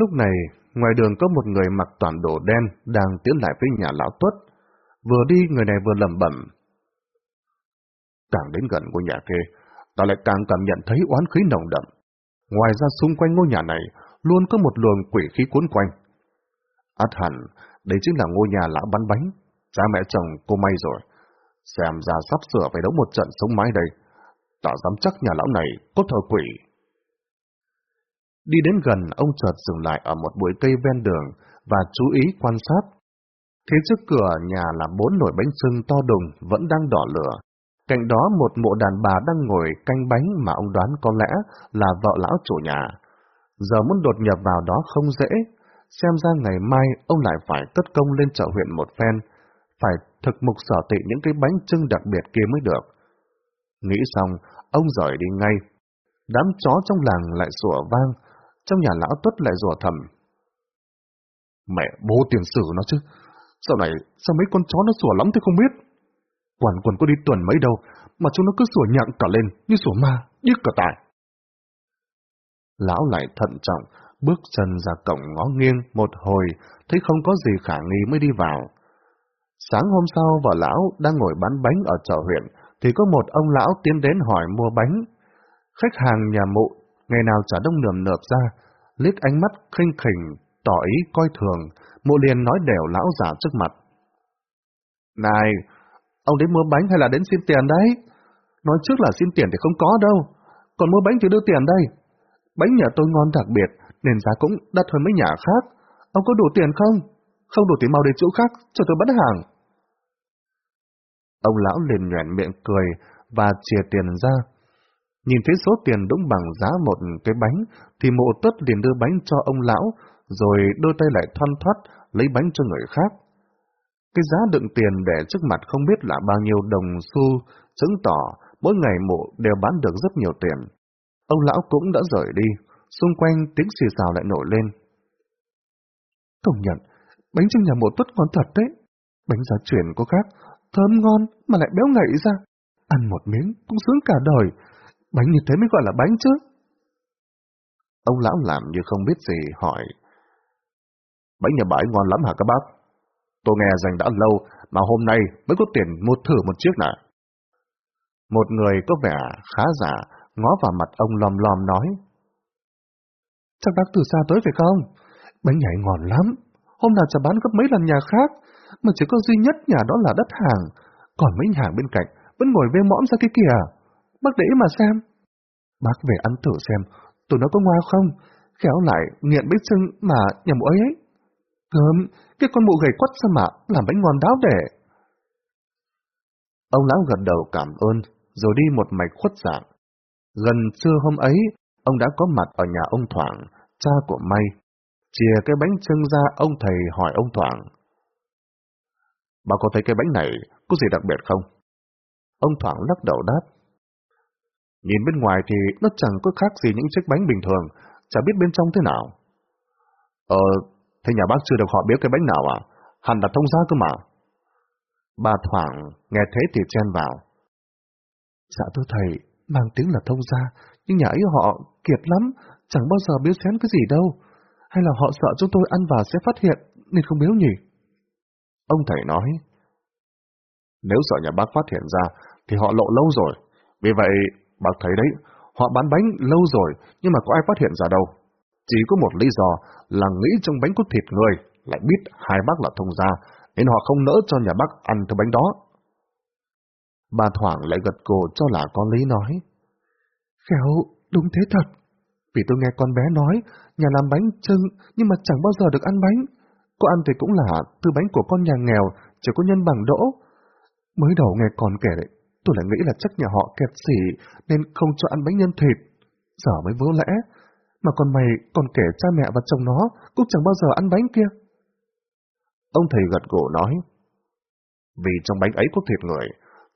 Lúc này, ngoài đường có một người mặc toàn đồ đen đang tiến lại với nhà lão tuất. Vừa đi người này vừa lẩm bẩm. Càng đến gần ngôi nhà kia, ta lại càng cảm nhận thấy oán khí nồng đậm. Ngoài ra xung quanh ngôi nhà này luôn có một luồng quỷ khí cuốn quanh. Át hẳn, đây chính là ngôi nhà lão bắn bánh. Cha mẹ chồng cô may rồi. Xem ra sắp sửa phải đấu một trận sống mái đây. Ta dám chắc nhà lão này có thờ quỷ. Đi đến gần, ông chợt dừng lại ở một bụi cây ven đường và chú ý quan sát. Thế trước cửa nhà là bốn nồi bánh trưng to đùng vẫn đang đỏ lửa. Cạnh đó một mộ đàn bà đang ngồi canh bánh mà ông đoán có lẽ là vợ lão chủ nhà. Giờ muốn đột nhập vào đó không dễ, xem ra ngày mai ông lại phải cất công lên chợ huyện một phen, phải thực mục sở tị những cái bánh trưng đặc biệt kia mới được. Nghĩ xong, ông rời đi ngay. Đám chó trong làng lại sủa vang, trong nhà lão tuất lại rủa thầm. Mẹ bố tiền sử nó chứ, sau này sao mấy con chó nó sủa lắm thì không biết. Quản quần có đi tuần mấy đâu, mà chúng nó cứ sủa nhặng cả lên, như sủa ma, điếc cả tài. Lão lại thận trọng, bước chân ra cổng ngó nghiêng một hồi, thấy không có gì khả nghi mới đi vào. Sáng hôm sau vợ lão đang ngồi bán bánh ở chợ huyện, thì có một ông lão tiến đến hỏi mua bánh. Khách hàng nhà mụ, ngày nào trả đông nườm nượp ra, liếc ánh mắt khinh khỉnh, tỏ ý coi thường, mụ liền nói đều lão giả trước mặt. Này, ông đến mua bánh hay là đến xin tiền đấy? Nói trước là xin tiền thì không có đâu, còn mua bánh thì đưa tiền đây. Bánh nhà tôi ngon đặc biệt, nên giá cũng đắt hơn mấy nhà khác. Ông có đủ tiền không? Không đủ thì mau đến chỗ khác, cho tôi bắt hàng. Ông lão liền nhoẻn miệng cười và chia tiền ra. Nhìn thấy số tiền đúng bằng giá một cái bánh, thì mộ tất liền đưa bánh cho ông lão, rồi đôi tay lại thoăn thoát lấy bánh cho người khác. Cái giá đựng tiền để trước mặt không biết là bao nhiêu đồng xu, chứng tỏ mỗi ngày mộ đều bán được rất nhiều tiền. Ông lão cũng đã rời đi, xung quanh tiếng xì xào lại nổi lên. Công nhận, bánh trưng nhà mộ tuất ngon thật đấy. Bánh giá chuyển có khác, thơm ngon mà lại béo ngậy ra. Ăn một miếng cũng sướng cả đời. Bánh như thế mới gọi là bánh chứ. Ông lão làm như không biết gì, hỏi. Bánh nhà bãi ngon lắm hả các bác? Tôi nghe dành đã lâu, mà hôm nay mới có tiền mua thử một chiếc này. Một người có vẻ khá giả, ngó vào mặt ông lòm lòm nói. Chắc bác từ xa tới phải không? Bánh nhảy ngon lắm, hôm nào chả bán gấp mấy lần nhà khác, mà chỉ có duy nhất nhà đó là đất hàng, còn mấy nhà bên cạnh vẫn ngồi vê mõm ra cái kìa. Bác để mà xem. Bác về ăn thử xem, tụi nó có ngoa không? Khéo lại nghiện bít sưng mà nhà mụ ấy ấy. Gớm, cái con mụ gầy quắt sao mà làm bánh ngon đáo để. Ông lão gật đầu cảm ơn, rồi đi một mạch khuất dạng. Gần trưa hôm ấy, ông đã có mặt ở nhà ông Thoảng, cha của May. Chìa cái bánh trưng ra, ông thầy hỏi ông Thoảng. Bà có thấy cái bánh này có gì đặc biệt không? Ông Thoảng lắc đầu đáp. Nhìn bên ngoài thì nó chẳng có khác gì những chiếc bánh bình thường, chả biết bên trong thế nào. Ờ, thế nhà bác chưa được họ biết cái bánh nào à? Hẳn là thông gia cơ mà. Bà Thoảng nghe thế thì chen vào. Dạ thưa thầy, mang tiếng là thông gia, nhưng nhà ấy họ kiệt lắm, chẳng bao giờ biết xén cái gì đâu. Hay là họ sợ chúng tôi ăn vào sẽ phát hiện, nên không biếu nhỉ? Ông thầy nói, nếu sợ nhà bác phát hiện ra, thì họ lộ lâu rồi. Vì vậy, bác thấy đấy, họ bán bánh lâu rồi, nhưng mà có ai phát hiện ra đâu. Chỉ có một lý do là nghĩ trong bánh có thịt người, lại biết hai bác là thông gia, nên họ không nỡ cho nhà bác ăn thứ bánh đó. Bà Thoảng lại gật cổ cho là con lý nói. Khéo, đúng thế thật. Vì tôi nghe con bé nói, nhà làm bánh trưng nhưng mà chẳng bao giờ được ăn bánh. Có ăn thì cũng là từ bánh của con nhà nghèo, chỉ có nhân bằng đỗ. Mới đầu nghe con kể đấy, tôi lại nghĩ là chắc nhà họ kẹt xỉ nên không cho ăn bánh nhân thịt. Giờ mới vớ lẽ. Mà con mày còn kể cha mẹ và chồng nó cũng chẳng bao giờ ăn bánh kia. Ông thầy gật gỗ nói, vì trong bánh ấy có thịt người,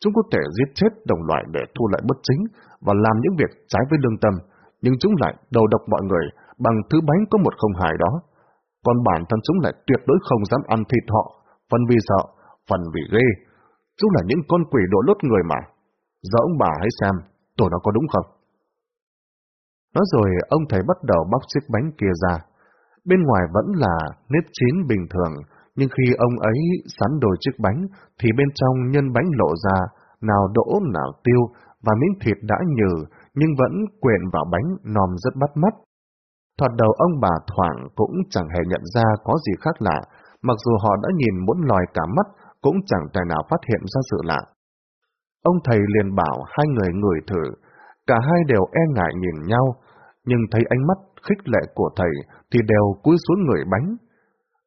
chúng có thể giết chết đồng loại để thu lại bất chính và làm những việc trái với lương tâm, nhưng chúng lại đầu độc mọi người bằng thứ bánh có một không hài đó. Còn bản thân chúng lại tuyệt đối không dám ăn thịt họ, phần vì sợ, phần vì ghê. Chúng là những con quỷ đổ lốt người mà. Giờ ông bà hãy xem, tụi nó có đúng không? Nói rồi, ông thầy bắt đầu bóc chiếc bánh kia ra. Bên ngoài vẫn là nếp chín bình thường, nhưng khi ông ấy sắn đồi chiếc bánh, thì bên trong nhân bánh lộ ra, nào đỗ nào tiêu, và miếng thịt đã nhừ, nhưng vẫn quyện vào bánh nòm rất bắt mắt. Thoạt đầu ông bà thoảng cũng chẳng hề nhận ra có gì khác lạ, mặc dù họ đã nhìn muốn lòi cả mắt, cũng chẳng tài nào phát hiện ra sự lạ. Ông thầy liền bảo hai người ngửi thử, cả hai đều e ngại nhìn nhau, nhưng thấy ánh mắt khích lệ của thầy thì đều cúi xuống người bánh.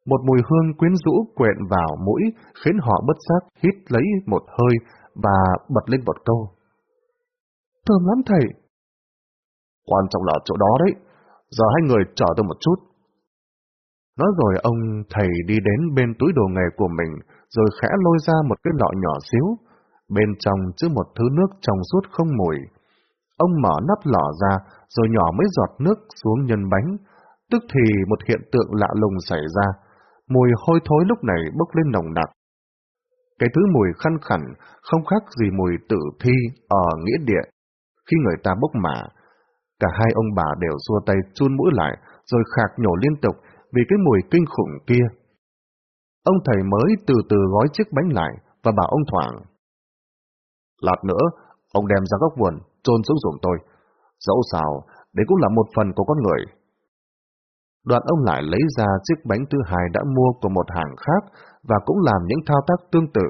Một mùi hương quyến rũ quyện vào mũi khiến họ bất giác hít lấy một hơi và bật lên một câu. Thơm lắm thầy. Quan trọng là chỗ đó đấy, giờ hai người chờ tôi một chút. Nói rồi ông thầy đi đến bên túi đồ nghề của mình, rồi khẽ lôi ra một cái lọ nhỏ xíu, bên trong chứa một thứ nước trong suốt không mùi. Ông mở nắp lọ ra, rồi nhỏ mấy giọt nước xuống nhân bánh, tức thì một hiện tượng lạ lùng xảy ra. Mùi hôi thối lúc này bốc lên nồng nặc. Cái thứ mùi khăn khẳng không khác gì mùi tử thi ở nghĩa địa. Khi người ta bốc mả, cả hai ông bà đều xua tay chun mũi lại, rồi khạc nhổ liên tục vì cái mùi kinh khủng kia. Ông thầy mới từ từ gói chiếc bánh lại và bảo ông Thoảng. Lát nữa, ông đem ra góc vườn, trôn xuống ruộng tôi. Dẫu sao, đấy cũng là một phần của con người. Đoạn ông lại lấy ra chiếc bánh thứ hai đã mua của một hàng khác và cũng làm những thao tác tương tự.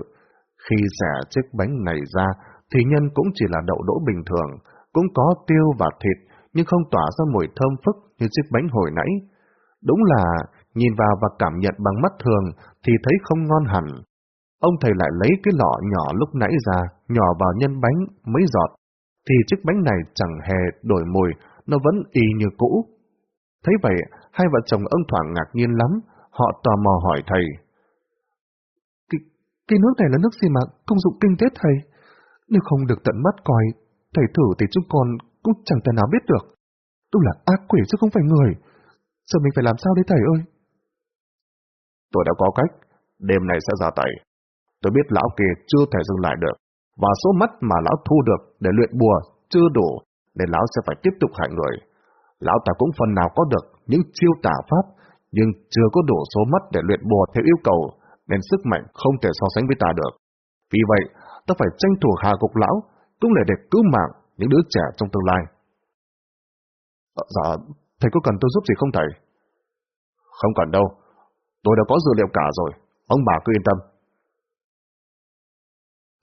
Khi xẻ chiếc bánh này ra, thì nhân cũng chỉ là đậu đỗ bình thường, cũng có tiêu và thịt, nhưng không tỏa ra mùi thơm phức như chiếc bánh hồi nãy. Đúng là nhìn vào và cảm nhận bằng mắt thường thì thấy không ngon hẳn. Ông thầy lại lấy cái lọ nhỏ lúc nãy ra, nhỏ vào nhân bánh mấy giọt, thì chiếc bánh này chẳng hề đổi mùi, nó vẫn y như cũ. Thấy vậy, hai vợ chồng ông Thoảng ngạc nhiên lắm, họ tò mò hỏi thầy. Cái, cái nước này là nước gì mà công dụng kinh tế thầy? Nếu không được tận mắt coi, thầy thử thì chúng con cũng chẳng thể nào biết được. Tôi là ác quỷ chứ không phải người. Giờ mình phải làm sao đấy thầy ơi? Tôi đã có cách, đêm nay sẽ ra tay. Tôi biết lão kia chưa thể dừng lại được, và số mắt mà lão thu được để luyện bùa chưa đủ, nên lão sẽ phải tiếp tục hại người. Lão ta cũng phần nào có được những chiêu tả pháp, nhưng chưa có đủ số mắt để luyện bùa theo yêu cầu, nên sức mạnh không thể so sánh với ta được. Vì vậy, ta phải tranh thủ hạ gục lão, cũng để để cứu mạng những đứa trẻ trong tương lai. Ờ, dạ, thầy có cần tôi giúp gì không thầy? Không cần đâu, tôi đã có dữ liệu cả rồi, ông bà cứ yên tâm.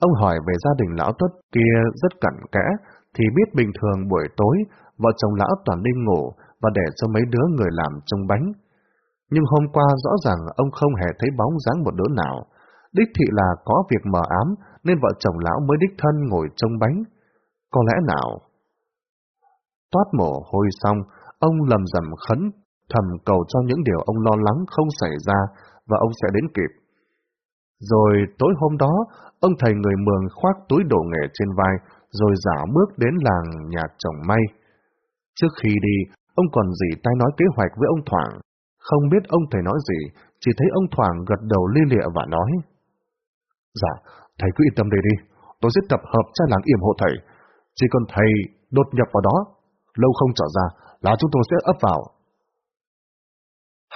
Ông hỏi về gia đình lão tuất kia rất cẩn kẽ, thì biết bình thường buổi tối, vợ chồng lão toàn đi ngủ và để cho mấy đứa người làm trông bánh. Nhưng hôm qua rõ ràng ông không hề thấy bóng dáng một đứa nào. Đích thị là có việc mờ ám, nên vợ chồng lão mới đích thân ngồi trông bánh. Có lẽ nào? Toát mồ hôi xong, ông lầm rầm khấn, thầm cầu cho những điều ông lo lắng không xảy ra và ông sẽ đến kịp. Rồi tối hôm đó, ông thầy người mường khoác túi đồ nghề trên vai, rồi giả bước đến làng nhà chồng may. Trước khi đi, ông còn dì tay nói kế hoạch với ông Thoảng. Không biết ông thầy nói gì, chỉ thấy ông Thoảng gật đầu li lịa và nói. Dạ, thầy cứ yên tâm đây đi, tôi sẽ tập hợp tra làng yểm hộ thầy. Chỉ cần thầy đột nhập vào đó, lâu không trở ra là chúng tôi sẽ ấp vào.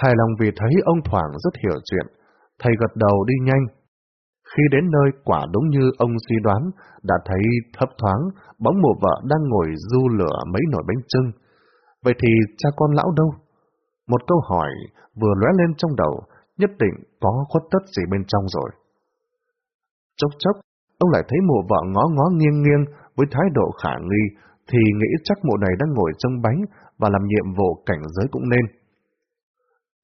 Hài lòng vì thấy ông Thoảng rất hiểu chuyện, thầy gật đầu đi nhanh. Khi đến nơi quả đúng như ông suy đoán, đã thấy thấp thoáng bóng một vợ đang ngồi du lửa mấy nồi bánh trưng. Vậy thì cha con lão đâu? Một câu hỏi vừa lóe lên trong đầu, nhất định có khuất tất gì bên trong rồi. Chốc chốc, ông lại thấy mụ vợ ngó ngó nghiêng nghiêng với thái độ khả nghi, thì nghĩ chắc mụ này đang ngồi trong bánh và làm nhiệm vụ cảnh giới cũng nên.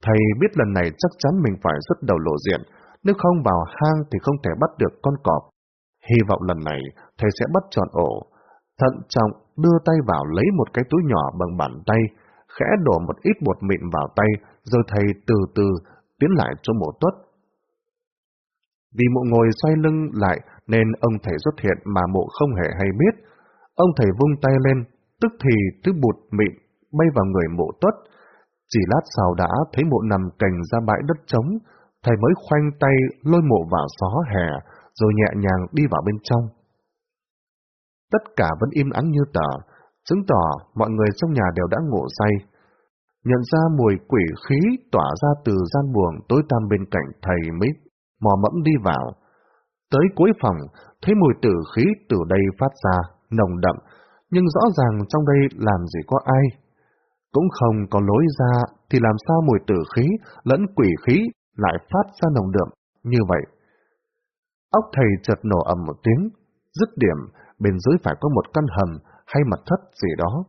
Thầy biết lần này chắc chắn mình phải rất đầu lộ diện, nếu không vào hang thì không thể bắt được con cọp. Hy vọng lần này thầy sẽ bắt tròn ổ. Thận trọng đưa tay vào lấy một cái túi nhỏ bằng bàn tay, khẽ đổ một ít bột mịn vào tay, rồi thầy từ từ tiến lại cho mộ tuất. Vì mộ ngồi xoay lưng lại nên ông thầy xuất hiện mà mộ không hề hay biết. Ông thầy vung tay lên, tức thì thứ bột mịn bay vào người mộ tuất, chỉ lát sau đã thấy mộ nằm cành ra bãi đất trống, thầy mới khoanh tay lôi mộ vào xó hè, rồi nhẹ nhàng đi vào bên trong. Tất cả vẫn im ắng như tờ, chứng tỏ mọi người trong nhà đều đã ngủ say. Nhận ra mùi quỷ khí tỏa ra từ gian buồng tối tăm bên cạnh thầy mới mò mẫm đi vào. Tới cuối phòng, thấy mùi tử khí từ đây phát ra, nồng đậm, nhưng rõ ràng trong đây làm gì có ai. Cũng không có lối ra thì làm sao mùi tử khí lẫn quỷ khí lại phát ra nồng đượm như vậy. Óc thầy chợt nổ ầm một tiếng, dứt điểm, bên dưới phải có một căn hầm hay mặt thất gì đó.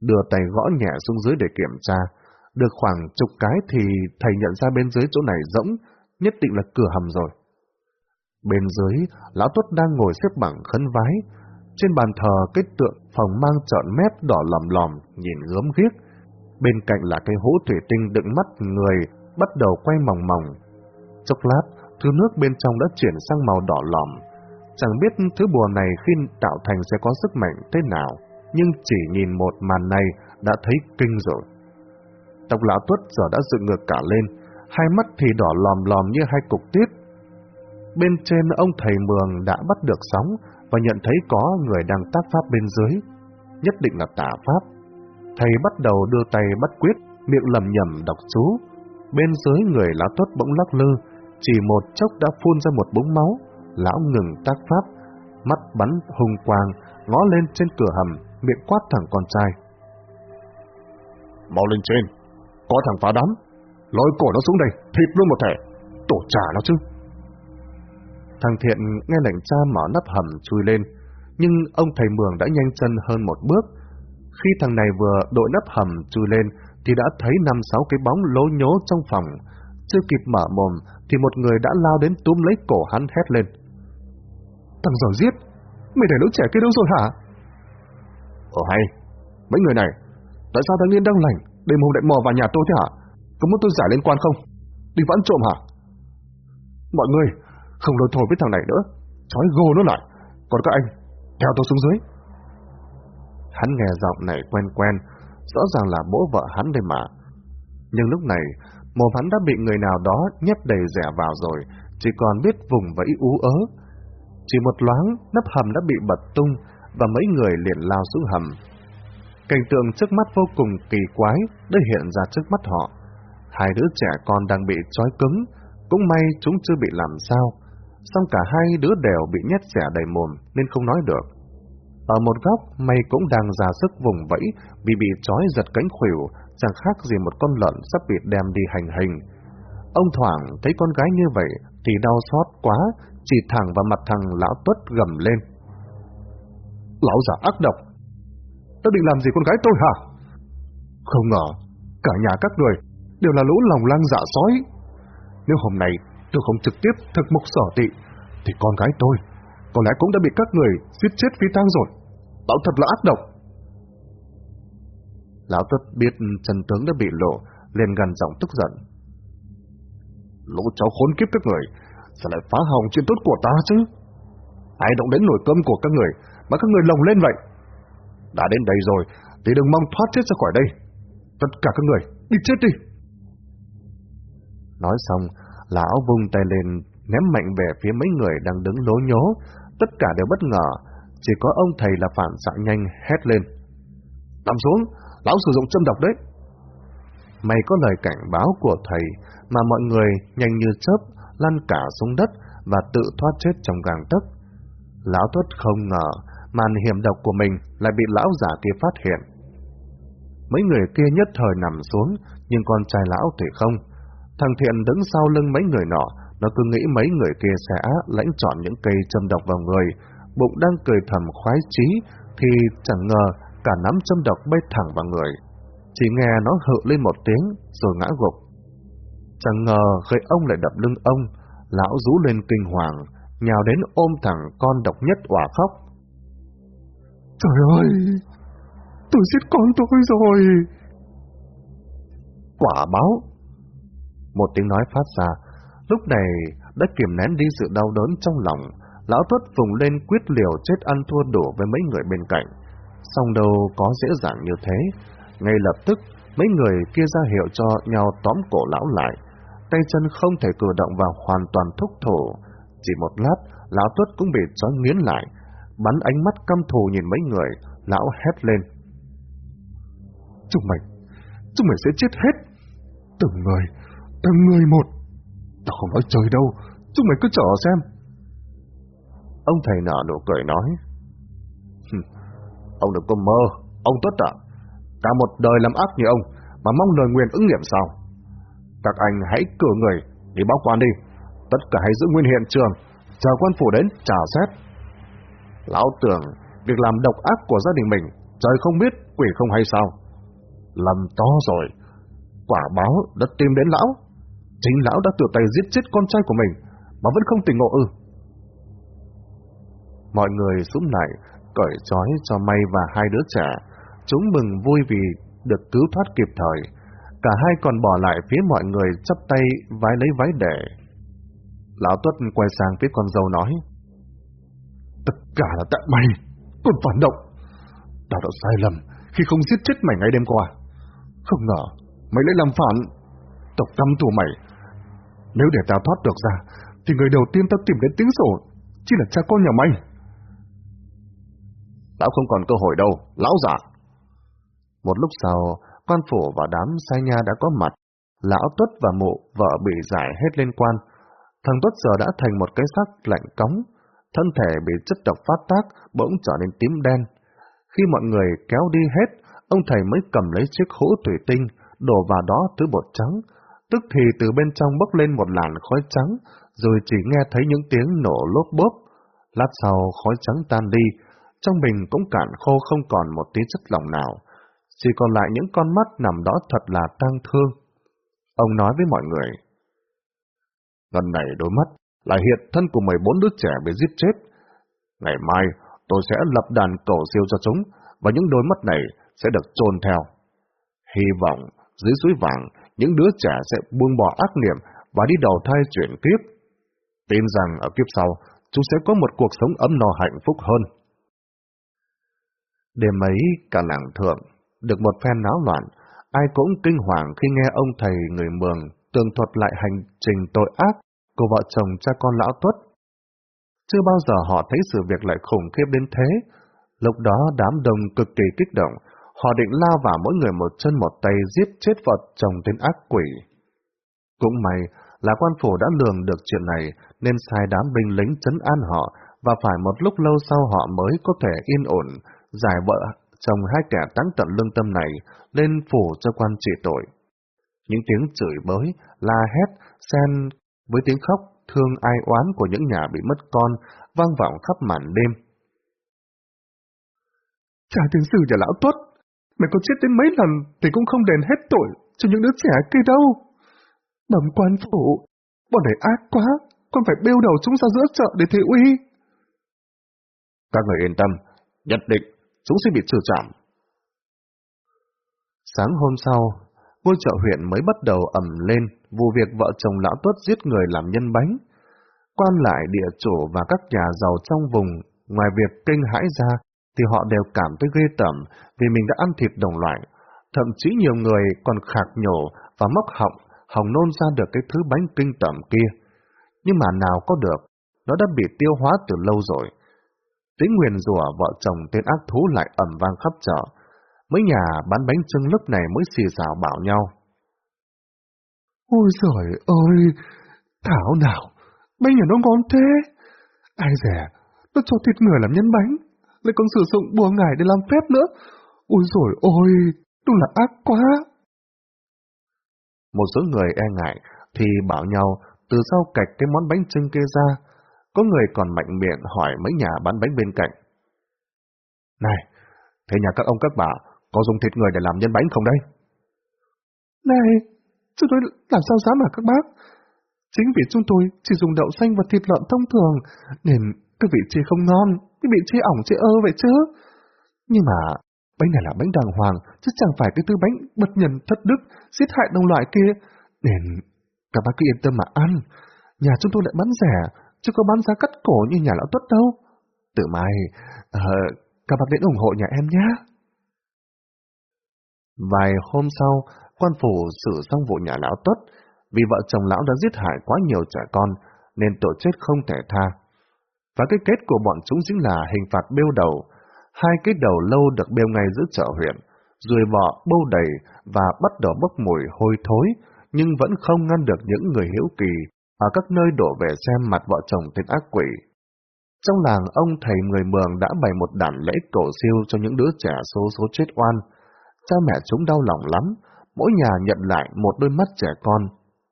Đưa tay gõ nhẹ xuống dưới để kiểm tra, được khoảng chục cái thì thầy nhận ra bên dưới chỗ này rỗng, nhất định là cửa hầm rồi. Bên dưới, lão tuất đang ngồi xếp bằng khấn vái. Trên bàn thờ cái tượng phòng mang trọn mép đỏ lòm lòm, nhìn gớm ghiếc. Bên cạnh là cái hũ thủy tinh đựng mắt người, bắt đầu quay mòng mòng. Chốc lát, thứ nước bên trong đã chuyển sang màu đỏ lòm. Chẳng biết thứ bùa này khi tạo thành sẽ có sức mạnh thế nào, nhưng chỉ nhìn một màn này đã thấy kinh rồi. Tộc lão tuất giờ đã dựng ngược cả lên, hai mắt thì đỏ lòm lòm như hai cục tiết, Bên trên ông thầy Mường đã bắt được sóng và nhận thấy có người đang tác pháp bên dưới. Nhất định là tả pháp. Thầy bắt đầu đưa tay bắt quyết, miệng lầm nhầm đọc chú. Bên dưới người lão tốt bỗng lắc lư, chỉ một chốc đã phun ra một búng máu. Lão ngừng tác pháp, mắt bắn hùng quang, ngó lên trên cửa hầm, miệng quát thẳng con trai. Mau lên trên, có thằng phá đám, lôi cổ nó xuống đây, thịt luôn một thể, tổ trả nó chứ. Thằng Thiện nghe lệnh cha mở nắp hầm chui lên, nhưng ông thầy Mường đã nhanh chân hơn một bước. Khi thằng này vừa đội nắp hầm chui lên, thì đã thấy năm sáu cái bóng lố nhố trong phòng. Chưa kịp mở mồm, thì một người đã lao đến túm lấy cổ hắn hét lên. Thằng giỏi giết, mày để lũ trẻ kia đâu rồi hả? Ồ hay, mấy người này, tại sao thanh niên đang lành, đêm hôm lại mò vào nhà tôi thế hả? Có muốn tôi giải liên quan không? Đi vãn trộm hả? Mọi người, không lôi thôi với thằng này nữa, trói gô nó lại. Còn các anh, theo tôi xuống dưới. Hắn nghe giọng này quen quen, rõ ràng là bố vợ hắn đây mà. Nhưng lúc này, mồm hắn đã bị người nào đó nhét đầy rẻ vào rồi, chỉ còn biết vùng vẫy ú ớ. Chỉ một loáng, nắp hầm đã bị bật tung, và mấy người liền lao xuống hầm. Cảnh tượng trước mắt vô cùng kỳ quái đã hiện ra trước mắt họ. Hai đứa trẻ con đang bị trói cứng, cũng may chúng chưa bị làm sao, xong cả hai đứa đều bị nhét xẻ đầy mồm nên không nói được. Ở một góc, mày cũng đang ra sức vùng vẫy vì bị trói giật cánh khuỷu, chẳng khác gì một con lợn sắp bị đem đi hành hình. Ông Thoảng thấy con gái như vậy thì đau xót quá, chỉ thẳng vào mặt thằng lão tuất gầm lên. Lão giả ác độc! Tôi định làm gì con gái tôi hả? Không ngờ, cả nhà các người đều là lũ lòng lang dạ sói. Nếu hôm nay tôi không trực tiếp thực mục sở tị, thì con gái tôi có lẽ cũng đã bị các người giết chết phi tang rồi. Lão thật là ác độc. Lão tuất biết Trần Tướng đã bị lộ, liền gần giọng tức giận. Lũ cháu khốn kiếp các người, sao lại phá hỏng chuyện tốt của ta chứ? Ai động đến nồi cơm của các người, mà các người lồng lên vậy? Đã đến đây rồi, thì đừng mong thoát chết ra khỏi đây. Tất cả các người, đi chết đi! Nói xong, lão vung tay lên, ném mạnh về phía mấy người đang đứng lố nhố. Tất cả đều bất ngờ, chỉ có ông thầy là phản xạ nhanh hét lên. Nằm xuống, lão sử dụng châm độc đấy. Mày có lời cảnh báo của thầy mà mọi người nhanh như chớp lăn cả xuống đất và tự thoát chết trong gang tấc. Lão tuất không ngờ màn hiểm độc của mình lại bị lão giả kia phát hiện. Mấy người kia nhất thời nằm xuống, nhưng con trai lão thì không. Thằng Thiện đứng sau lưng mấy người nọ, nó cứ nghĩ mấy người kia sẽ lãnh chọn những cây châm độc vào người, bụng đang cười thầm khoái chí, thì chẳng ngờ cả nắm châm độc bay thẳng vào người. Chỉ nghe nó hự lên một tiếng, rồi ngã gục. Chẳng ngờ gậy ông lại đập lưng ông, lão rú lên kinh hoàng, nhào đến ôm thẳng con độc nhất quả khóc. Trời ơi! Tôi giết con tôi rồi! Quả báo một tiếng nói phát ra, lúc này đã kiềm nén đi sự đau đớn trong lòng, lão tuất vùng lên quyết liều chết ăn thua đổ với mấy người bên cạnh. Xong đâu có dễ dàng như thế, ngay lập tức mấy người kia ra hiệu cho nhau tóm cổ lão lại, tay chân không thể cử động và hoàn toàn thúc thổ. Chỉ một lát, lão tuất cũng bị trói nghiến lại, bắn ánh mắt căm thù nhìn mấy người, lão hét lên. Chúng mày, chúng mày sẽ chết hết. Từng người, từng người một. Tao không nói trời đâu, chúng mày cứ chờ xem. Ông thầy nở nụ cười nói. Ông đừng có mơ, ông Tuất ạ. Cả một đời làm ác như ông, mà mong lời nguyện ứng nghiệm sao? Các anh hãy cử người, đi báo quan đi. Tất cả hãy giữ nguyên hiện trường, chờ quan phủ đến trả xét. Lão tưởng việc làm độc ác của gia đình mình, trời không biết, quỷ không hay sao. Lầm to rồi, quả báo đã tìm đến lão. Chính lão đã tự tay giết chết con trai của mình, mà vẫn không tỉnh ngộ ư. Mọi người súng lại, cởi trói cho May và hai đứa trẻ. Chúng mừng vui vì được cứu thoát kịp thời. Cả hai còn bỏ lại phía mọi người chắp tay vái lấy váy để. Lão Tuất quay sang phía con dâu nói. Tất cả là tại mày, con phản động. Tao đã sai lầm khi không giết chết mày ngay đêm qua. Không ngờ, mày lại làm phản. Tộc căm thù mày. Nếu để tao thoát được ra, thì người đầu tiên tao tìm đến tiếng sổ chỉ là cha con nhà mày. Lão không còn cơ hội đâu, lão giả. Một lúc sau, quan phủ và đám sai nha đã có mặt. Lão Tuất và mụ, vợ bị giải hết lên quan. Thằng Tuất giờ đã thành một cái xác lạnh cống. Thân thể bị chất độc phát tác, bỗng trở nên tím đen. Khi mọi người kéo đi hết, ông thầy mới cầm lấy chiếc hũ thủy tinh, đổ vào đó thứ bột trắng. Tức thì từ bên trong bốc lên một làn khói trắng, rồi chỉ nghe thấy những tiếng nổ lốp bốp. Lát sau khói trắng tan đi, trong bình cũng cạn khô không còn một tí chất lỏng nào, chỉ còn lại những con mắt nằm đó thật là tang thương. Ông nói với mọi người, Lần này đôi mắt là hiện thân của 14 đứa trẻ bị giết chết. Ngày mai tôi sẽ lập đàn cổ siêu cho chúng, và những đôi mắt này sẽ được chôn theo. Hy vọng dưới suối vàng, những đứa trẻ sẽ buông bỏ ác niệm và đi đầu thai chuyển kiếp. Tin rằng ở kiếp sau, chúng sẽ có một cuộc sống ấm no hạnh phúc hơn. Đêm ấy, cả làng thượng, được một phen náo loạn, ai cũng kinh hoàng khi nghe ông thầy người mường tường thuật lại hành trình tội ác của vợ chồng cha con lão tuất. Chưa bao giờ họ thấy sự việc lại khủng khiếp đến thế. Lúc đó đám đông cực kỳ kích động, họ định lao vào mỗi người một chân một tay giết chết vợ chồng tên ác quỷ. Cũng may là quan phủ đã lường được chuyện này nên sai đám binh lính chấn an họ và phải một lúc lâu sau họ mới có thể yên ổn giải vợ chồng hai kẻ táng tận lương tâm này lên phủ cho quan trị tội. Những tiếng chửi bới, la hét, xen với tiếng khóc thương ai oán của những nhà bị mất con vang vọng khắp màn đêm. Cha tiếng sư nhà lão tuất, mày có chết đến mấy lần thì cũng không đền hết tội cho những đứa trẻ kia đâu. Bẩm quan phủ, bọn này ác quá, con phải bêu đầu chúng ra giữa chợ để thị uy. Các người yên tâm, nhất định chúng sẽ bị trừ trảm. Sáng hôm sau, ngôi chợ huyện mới bắt đầu ẩm lên vụ việc vợ chồng lão tuất giết người làm nhân bánh. Quan lại địa chủ và các nhà giàu trong vùng, ngoài việc kinh hãi ra, thì họ đều cảm thấy ghê tởm vì mình đã ăn thịt đồng loại. Thậm chí nhiều người còn khạc nhổ và móc họng, hòng nôn ra được cái thứ bánh kinh tởm kia. Nhưng mà nào có được, nó đã bị tiêu hóa từ lâu rồi. Tiếng nguyền rủa vợ chồng tên ác thú lại ẩm vang khắp chợ. Mấy nhà bán bánh trưng lúc này mới xì xào bảo nhau. Ôi giời ơi, thảo nào, bánh nhà nó ngon thế. Ai dè nó cho thịt người làm nhân bánh, lại còn sử dụng bùa ngải để làm phép nữa. Ôi giời ôi, đúng là ác quá. Một số người e ngại thì bảo nhau từ sau cạch cái món bánh trưng kia ra, có người còn mạnh miệng hỏi mấy nhà bán bánh bên cạnh. Này, thế nhà các ông các bà có dùng thịt người để làm nhân bánh không đây? Này, chúng tôi làm sao dám mà các bác? Chính vì chúng tôi chỉ dùng đậu xanh và thịt lợn thông thường, nên cái vị trí không ngon, cái vị trí ỏng chê ơ vậy chứ. Nhưng mà, bánh này là bánh đàng hoàng, chứ chẳng phải cái thứ bánh bật nhân thất đức, giết hại đồng loại kia. Nên, các bác cứ yên tâm mà ăn. Nhà chúng tôi lại bán rẻ, chứ có bán giá cắt cổ như nhà lão tuất đâu. Tự mai, uh, ờ, các bác đến ủng hộ nhà em nhé. Vài hôm sau, quan phủ xử xong vụ nhà lão tuất, vì vợ chồng lão đã giết hại quá nhiều trẻ con, nên tội chết không thể tha. Và cái kết của bọn chúng chính là hình phạt bêu đầu. Hai cái đầu lâu được bêu ngay giữa chợ huyện, ruồi bọ bâu đầy và bắt đầu bốc mùi hôi thối, nhưng vẫn không ngăn được những người hiếu kỳ ở các nơi đổ về xem mặt vợ chồng tên ác quỷ. Trong làng, ông thầy người mường đã bày một đàn lễ cổ siêu cho những đứa trẻ số số chết oan. Cha mẹ chúng đau lòng lắm, mỗi nhà nhận lại một đôi mắt trẻ con.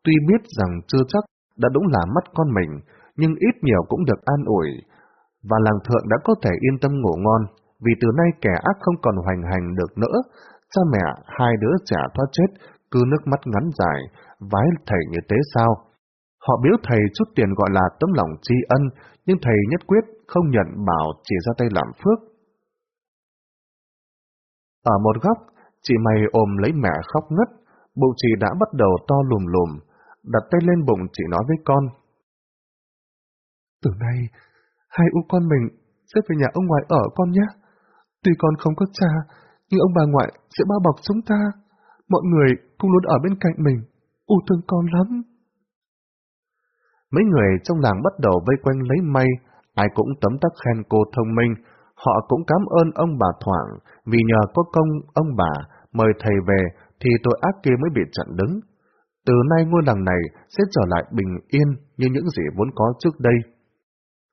Tuy biết rằng chưa chắc đã đúng là mắt con mình, nhưng ít nhiều cũng được an ủi. Và làng thượng đã có thể yên tâm ngủ ngon, vì từ nay kẻ ác không còn hoành hành được nữa. Cha mẹ, hai đứa trẻ thoát chết, cứ nước mắt ngắn dài, vái thầy như thế sao? Họ biếu thầy chút tiền gọi là tấm lòng tri ân, nhưng thầy nhất quyết không nhận bảo chỉ ra tay làm phước. Ở một góc, chị mày ôm lấy mẹ khóc ngất, bụng chị đã bắt đầu to lùm lùm, đặt tay lên bụng chị nói với con. Từ nay, hai u con mình sẽ về nhà ông ngoại ở con nhé. Tuy con không có cha, nhưng ông bà ngoại sẽ bao bọc chúng ta. Mọi người cũng luôn ở bên cạnh mình. U thương con lắm. Mấy người trong làng bắt đầu vây quanh lấy may, ai cũng tấm tắc khen cô thông minh. Họ cũng cảm ơn ông bà Thoảng, vì nhờ có công ông bà mời thầy về thì tội ác kia mới bị chặn đứng. Từ nay ngôi làng này sẽ trở lại bình yên như những gì vốn có trước đây.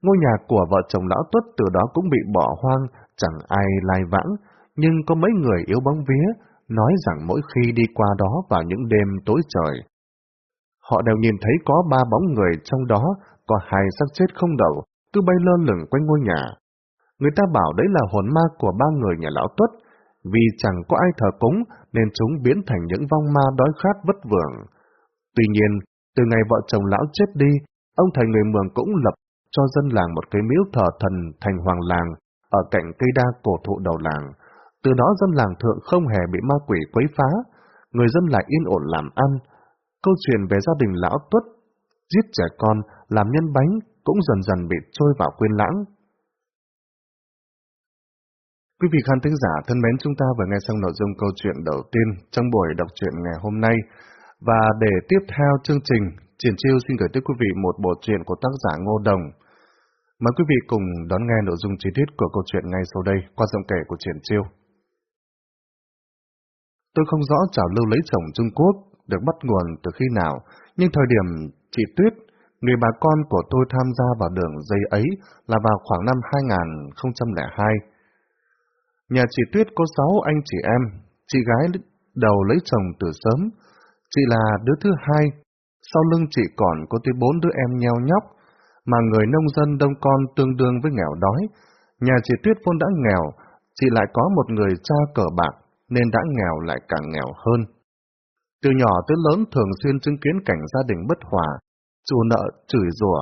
Ngôi nhà của vợ chồng lão tuất từ đó cũng bị bỏ hoang, chẳng ai lai vãng, nhưng có mấy người yếu bóng vía, nói rằng mỗi khi đi qua đó vào những đêm tối trời, họ đều nhìn thấy có ba bóng người trong đó, có hai xác chết không đầu, cứ bay lơ lửng quanh ngôi nhà. Người ta bảo đấy là hồn ma của ba người nhà lão tuất, vì chẳng có ai thờ cúng nên chúng biến thành những vong ma đói khát vất vưởng. Tuy nhiên, từ ngày vợ chồng lão chết đi, ông thầy người mường cũng lập cho dân làng một cái miếu thờ thần thành hoàng làng ở cạnh cây đa cổ thụ đầu làng. Từ đó dân làng thượng không hề bị ma quỷ quấy phá, người dân lại yên ổn làm ăn. Câu chuyện về gia đình lão tuất, giết trẻ con, làm nhân bánh cũng dần dần bị trôi vào quên lãng. Quý vị khán thính giả thân mến chúng ta vừa nghe xong nội dung câu chuyện đầu tiên trong buổi đọc truyện ngày hôm nay. Và để tiếp theo chương trình, Triển Chiêu xin gửi tới quý vị một bộ truyện của tác giả Ngô Đồng. Mời quý vị cùng đón nghe nội dung chi tiết của câu chuyện ngay sau đây qua giọng kể của Triển Chiêu. Tôi không rõ trào Lưu lấy chồng Trung Quốc được bắt nguồn từ khi nào, nhưng thời điểm chị Tuyết, người bà con của tôi tham gia vào đường dây ấy là vào khoảng năm 2002. Nhà chị Tuyết có sáu anh chị em, chị gái đầu lấy chồng từ sớm. Chị là đứa thứ hai, sau lưng chị còn có tới bốn đứa em nheo nhóc, mà người nông dân đông con tương đương với nghèo đói. Nhà chị Tuyết vốn đã nghèo, chị lại có một người cha cờ bạc, nên đã nghèo lại càng nghèo hơn. Từ nhỏ tới lớn thường xuyên chứng kiến cảnh gia đình bất hòa, chủ nợ chửi rủa,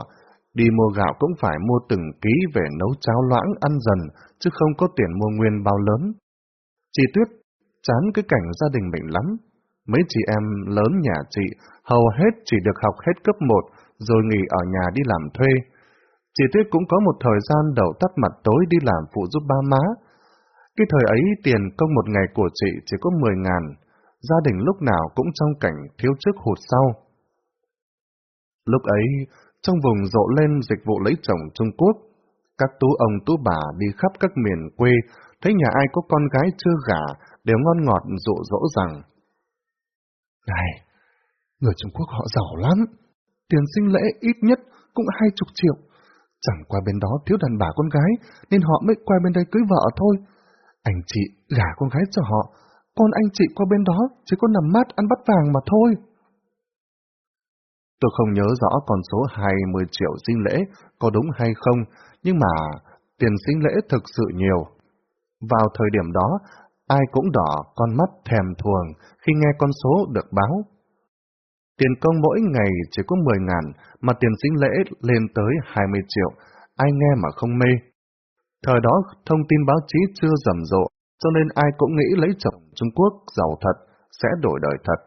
đi mua gạo cũng phải mua từng ký về nấu cháo loãng ăn dần, chứ không có tiền mua nguyên bao lớn. Chị Tuyết chán cái cảnh gia đình mình lắm. Mấy chị em lớn nhà chị hầu hết chỉ được học hết cấp 1 rồi nghỉ ở nhà đi làm thuê. Chị Tuyết cũng có một thời gian đầu tắt mặt tối đi làm phụ giúp ba má. Cái thời ấy tiền công một ngày của chị chỉ có 10 ngàn, gia đình lúc nào cũng trong cảnh thiếu trước hụt sau. Lúc ấy, trong vùng rộ lên dịch vụ lấy chồng Trung Quốc, các tú ông tú bà đi khắp các miền quê, thấy nhà ai có con gái chưa gả, đều ngon ngọt dụ dỗ rằng Này, người Trung Quốc họ giàu lắm, tiền sinh lễ ít nhất cũng hai chục triệu. Chẳng qua bên đó thiếu đàn bà con gái, nên họ mới qua bên đây cưới vợ thôi. Anh chị gả con gái cho họ, còn anh chị qua bên đó chỉ có nằm mát ăn bắt vàng mà thôi. Tôi không nhớ rõ con số 20 triệu sinh lễ có đúng hay không, nhưng mà tiền sinh lễ thực sự nhiều. Vào thời điểm đó, ai cũng đỏ con mắt thèm thuồng khi nghe con số được báo. Tiền công mỗi ngày chỉ có 10 ngàn, mà tiền sinh lễ lên tới 20 triệu, ai nghe mà không mê. Thời đó, thông tin báo chí chưa rầm rộ, cho nên ai cũng nghĩ lấy chồng Trung Quốc giàu thật, sẽ đổi đời thật.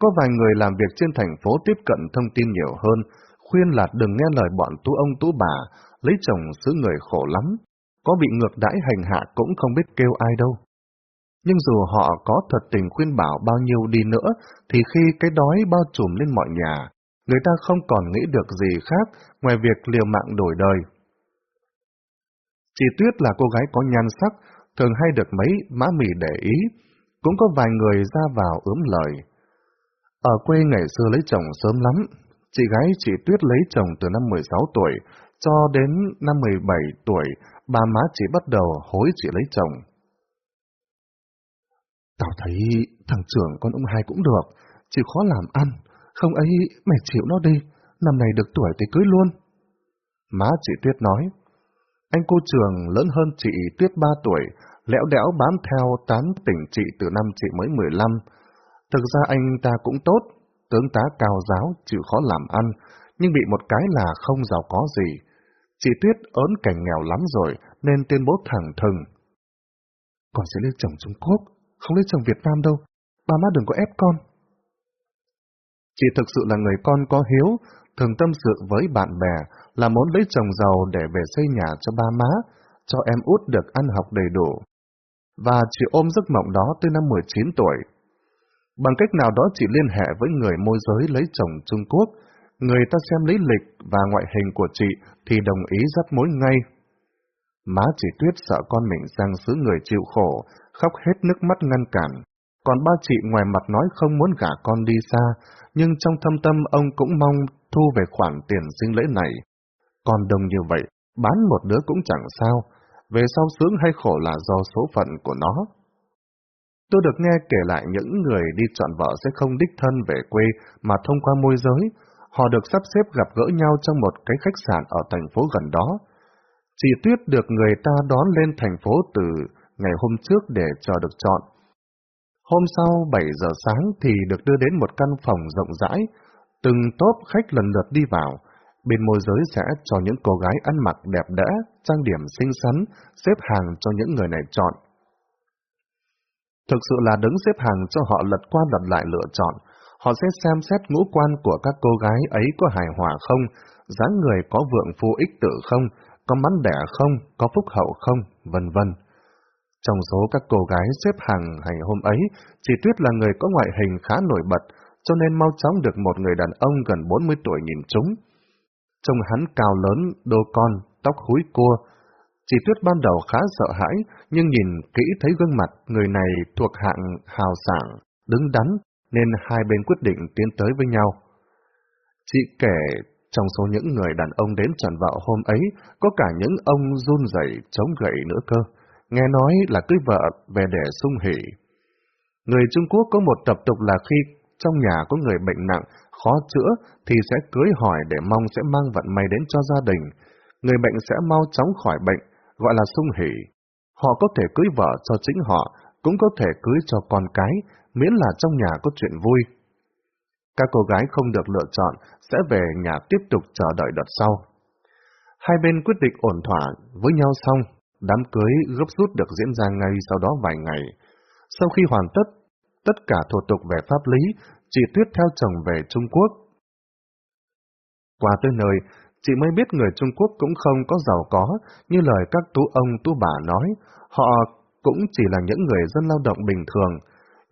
Có vài người làm việc trên thành phố tiếp cận thông tin nhiều hơn, khuyên là đừng nghe lời bọn tú ông tú bà, lấy chồng xứ người khổ lắm, có bị ngược đãi hành hạ cũng không biết kêu ai đâu. Nhưng dù họ có thật tình khuyên bảo bao nhiêu đi nữa, thì khi cái đói bao trùm lên mọi nhà, người ta không còn nghĩ được gì khác ngoài việc liều mạng đổi đời. Chị Tuyết là cô gái có nhan sắc, thường hay được mấy má mì để ý, cũng có vài người ra vào ướm lời. Ở quê ngày xưa lấy chồng sớm lắm, chị gái chị Tuyết lấy chồng từ năm 16 tuổi, cho đến năm 17 tuổi, ba má chị bắt đầu hối chị lấy chồng. Tao thấy thằng trưởng con ông hai cũng được, chỉ khó làm ăn, không ấy mày chịu nó đi, năm này được tuổi thì cưới luôn. Má chị Tuyết nói, anh cô trường lớn hơn chị Tuyết ba tuổi, lẽo đẽo bám theo tán tỉnh chị từ năm chị mới 15. Thực ra anh ta cũng tốt, tướng tá cao giáo, chịu khó làm ăn, nhưng bị một cái là không giàu có gì. Chị Tuyết ớn cảnh nghèo lắm rồi, nên tuyên bố thẳng thừng. còn sẽ lấy chồng Trung Quốc, không lấy chồng Việt Nam đâu, ba má đừng có ép con. Chị thực sự là người con có hiếu, thường tâm sự với bạn bè là muốn lấy chồng giàu để về xây nhà cho ba má, cho em út được ăn học đầy đủ. Và chị ôm giấc mộng đó tới năm 19 tuổi. Bằng cách nào đó chị liên hệ với người môi giới lấy chồng Trung Quốc, người ta xem lý lịch và ngoại hình của chị thì đồng ý dắt mối ngay. Má chị Tuyết sợ con mình sang xứ người chịu khổ, khóc hết nước mắt ngăn cản. Còn ba chị ngoài mặt nói không muốn gả con đi xa, nhưng trong thâm tâm ông cũng mong thu về khoản tiền sinh lễ này. Còn đồng như vậy, bán một đứa cũng chẳng sao, về sau sướng hay khổ là do số phận của nó. Tôi được nghe kể lại những người đi chọn vợ sẽ không đích thân về quê mà thông qua môi giới, họ được sắp xếp gặp gỡ nhau trong một cái khách sạn ở thành phố gần đó. Chị Tuyết được người ta đón lên thành phố từ ngày hôm trước để chờ được chọn. Hôm sau 7 giờ sáng thì được đưa đến một căn phòng rộng rãi, từng tốp khách lần lượt đi vào. Bên môi giới sẽ cho những cô gái ăn mặc đẹp đẽ, trang điểm xinh xắn, xếp hàng cho những người này chọn. Thực sự là đứng xếp hàng cho họ lật qua lật lại lựa chọn. Họ sẽ xem xét ngũ quan của các cô gái ấy có hài hòa không, dáng người có vượng phu ích tử không, có mắn đẻ không, có phúc hậu không, vân vân. Trong số các cô gái xếp hàng ngày hôm ấy, chị Tuyết là người có ngoại hình khá nổi bật, cho nên mau chóng được một người đàn ông gần 40 tuổi nhìn trúng. Trông hắn cao lớn, đô con, tóc húi cua. Chị Tuyết ban đầu khá sợ hãi, nhưng nhìn kỹ thấy gương mặt người này thuộc hạng hào sảng, đứng đắn, nên hai bên quyết định tiến tới với nhau. Chị kể, trong số những người đàn ông đến trần vợ hôm ấy, có cả những ông run rẩy chống gậy nữa cơ nghe nói là cưới vợ về để sung hỉ. Người Trung Quốc có một tập tục là khi trong nhà có người bệnh nặng, khó chữa, thì sẽ cưới hỏi để mong sẽ mang vận may đến cho gia đình. Người bệnh sẽ mau chóng khỏi bệnh, gọi là sung hỉ. Họ có thể cưới vợ cho chính họ, cũng có thể cưới cho con cái, miễn là trong nhà có chuyện vui. Các cô gái không được lựa chọn sẽ về nhà tiếp tục chờ đợi đợt sau. Hai bên quyết định ổn thỏa với nhau xong, Đám cưới gấp rút được diễn ra ngay sau đó vài ngày. Sau khi hoàn tất, tất cả thủ tục về pháp lý, chị Tuyết theo chồng về Trung Quốc. Qua tới nơi, chị mới biết người Trung Quốc cũng không có giàu có, như lời các tú ông tú bà nói, họ cũng chỉ là những người dân lao động bình thường,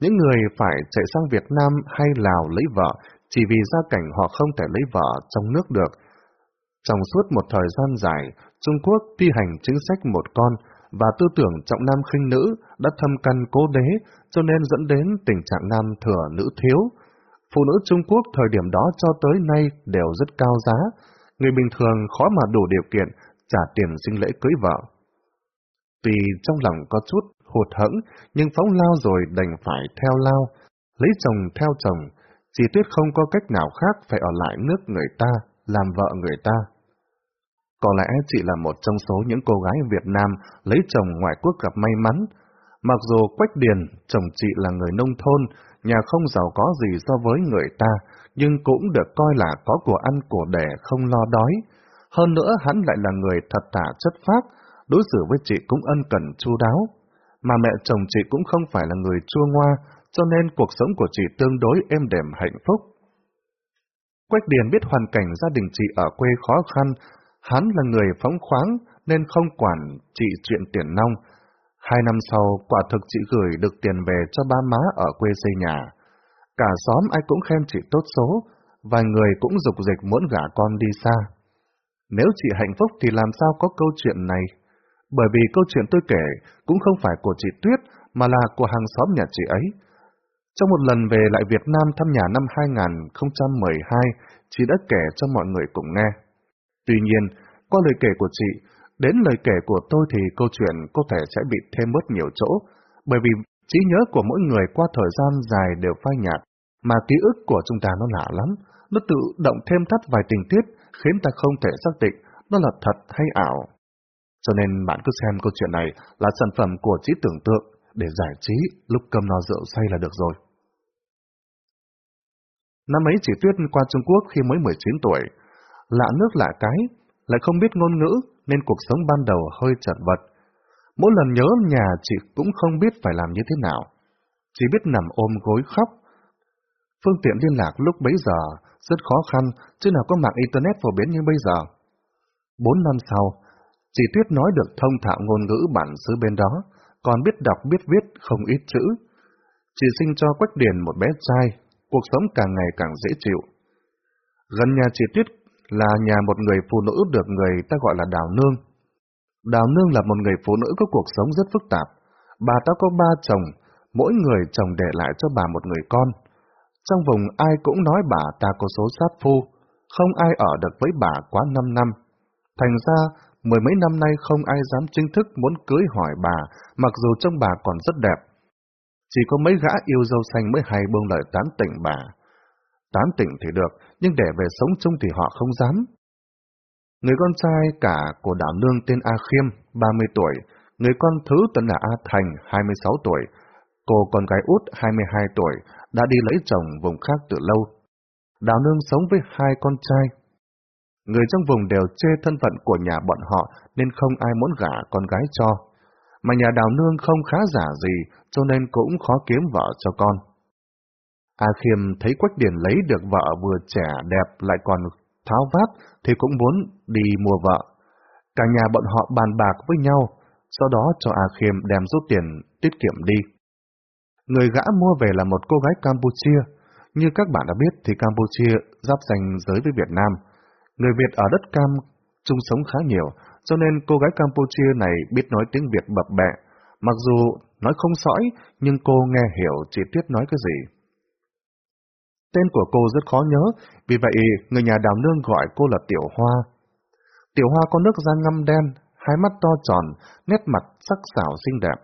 những người phải chạy sang Việt Nam hay Lào lấy vợ, chỉ vì gia cảnh họ không thể lấy vợ trong nước được. Trong suốt một thời gian dài, Trung Quốc thi hành chính sách một con và tư tưởng trọng nam khinh nữ đã thâm căn cố đế cho nên dẫn đến tình trạng nam thừa nữ thiếu. Phụ nữ Trung Quốc thời điểm đó cho tới nay đều rất cao giá, người bình thường khó mà đủ điều kiện trả tiền sinh lễ cưới vợ. Tuy trong lòng có chút hụt hẫng, nhưng phóng lao rồi đành phải theo lao, lấy chồng theo chồng, chỉ tuyết không có cách nào khác phải ở lại nước người ta, làm vợ người ta. Có lẽ chị là một trong số những cô gái Việt Nam lấy chồng ngoại quốc gặp may mắn. Mặc dù Quách Điền, chồng chị là người nông thôn, nhà không giàu có gì so với người ta, nhưng cũng được coi là có của ăn của đẻ không lo đói. Hơn nữa hắn lại là người thật thà chất phác, đối xử với chị cũng ân cần chu đáo. Mà mẹ chồng chị cũng không phải là người chua ngoa, cho nên cuộc sống của chị tương đối êm đềm hạnh phúc. Quách Điền biết hoàn cảnh gia đình chị ở quê khó khăn, Hắn là người phóng khoáng nên không quản chị chuyện tiền nong. Hai năm sau, quả thực chị gửi được tiền về cho ba má ở quê xây nhà. Cả xóm ai cũng khen chị tốt số, vài người cũng dục dịch muốn gả con đi xa. Nếu chị hạnh phúc thì làm sao có câu chuyện này? Bởi vì câu chuyện tôi kể cũng không phải của chị Tuyết, mà là của hàng xóm nhà chị ấy. Trong một lần về lại Việt Nam thăm nhà năm 2012, chị đã kể cho mọi người cùng nghe. Tuy nhiên, qua lời kể của chị, đến lời kể của tôi thì câu chuyện có thể sẽ bị thêm bớt nhiều chỗ, bởi vì trí nhớ của mỗi người qua thời gian dài đều phai nhạt, mà ký ức của chúng ta nó lạ lắm, nó tự động thêm thắt vài tình tiết, khiến ta không thể xác định nó là thật hay ảo. Cho nên bạn cứ xem câu chuyện này là sản phẩm của trí tưởng tượng để giải trí lúc cơm no rượu say là được rồi. Năm ấy chỉ Tuyết qua Trung Quốc khi mới 19 tuổi, lạ nước lạ cái, lại không biết ngôn ngữ nên cuộc sống ban đầu hơi chật vật. Mỗi lần nhớ nhà chị cũng không biết phải làm như thế nào, chỉ biết nằm ôm gối khóc. Phương tiện liên lạc lúc bấy giờ rất khó khăn, chứ nào có mạng Internet phổ biến như bây giờ. Bốn năm sau, chị Tuyết nói được thông thạo ngôn ngữ bản xứ bên đó, còn biết đọc biết viết không ít chữ. Chị sinh cho Quách Điền một bé trai, cuộc sống càng ngày càng dễ chịu. Gần nhà chị Tuyết là nhà một người phụ nữ được người ta gọi là Đào Nương. Đào Nương là một người phụ nữ có cuộc sống rất phức tạp. Bà ta có ba chồng, mỗi người chồng để lại cho bà một người con. Trong vùng ai cũng nói bà ta có số sát phu, không ai ở được với bà quá năm năm. Thành ra, mười mấy năm nay không ai dám chính thức muốn cưới hỏi bà, mặc dù trông bà còn rất đẹp. Chỉ có mấy gã yêu dâu xanh mới hay buông lời tán tỉnh bà. Tán tỉnh thì được, nhưng để về sống chung thì họ không dám. Người con trai cả của đảo nương tên A Khiêm, 30 tuổi, người con thứ tên là A Thành, 26 tuổi, cô con gái út 22 tuổi, đã đi lấy chồng vùng khác từ lâu. Đào nương sống với hai con trai. Người trong vùng đều chê thân phận của nhà bọn họ nên không ai muốn gả con gái cho. Mà nhà đào nương không khá giả gì cho nên cũng khó kiếm vợ cho con. A Khiêm thấy Quách Điển lấy được vợ vừa trẻ đẹp lại còn tháo vát thì cũng muốn đi mua vợ. Cả nhà bọn họ bàn bạc với nhau, sau đó cho A Khiêm đem rút tiền tiết kiệm đi. Người gã mua về là một cô gái Campuchia. Như các bạn đã biết thì Campuchia giáp danh giới với Việt Nam. Người Việt ở đất Cam chung sống khá nhiều, cho nên cô gái Campuchia này biết nói tiếng Việt bập bẹ. Mặc dù nói không sõi, nhưng cô nghe hiểu chị Tuyết nói cái gì. Tên của cô rất khó nhớ, vì vậy người nhà đào nương gọi cô là Tiểu Hoa. Tiểu Hoa có nước da ngăm đen, hai mắt to tròn, nét mặt sắc sảo xinh đẹp.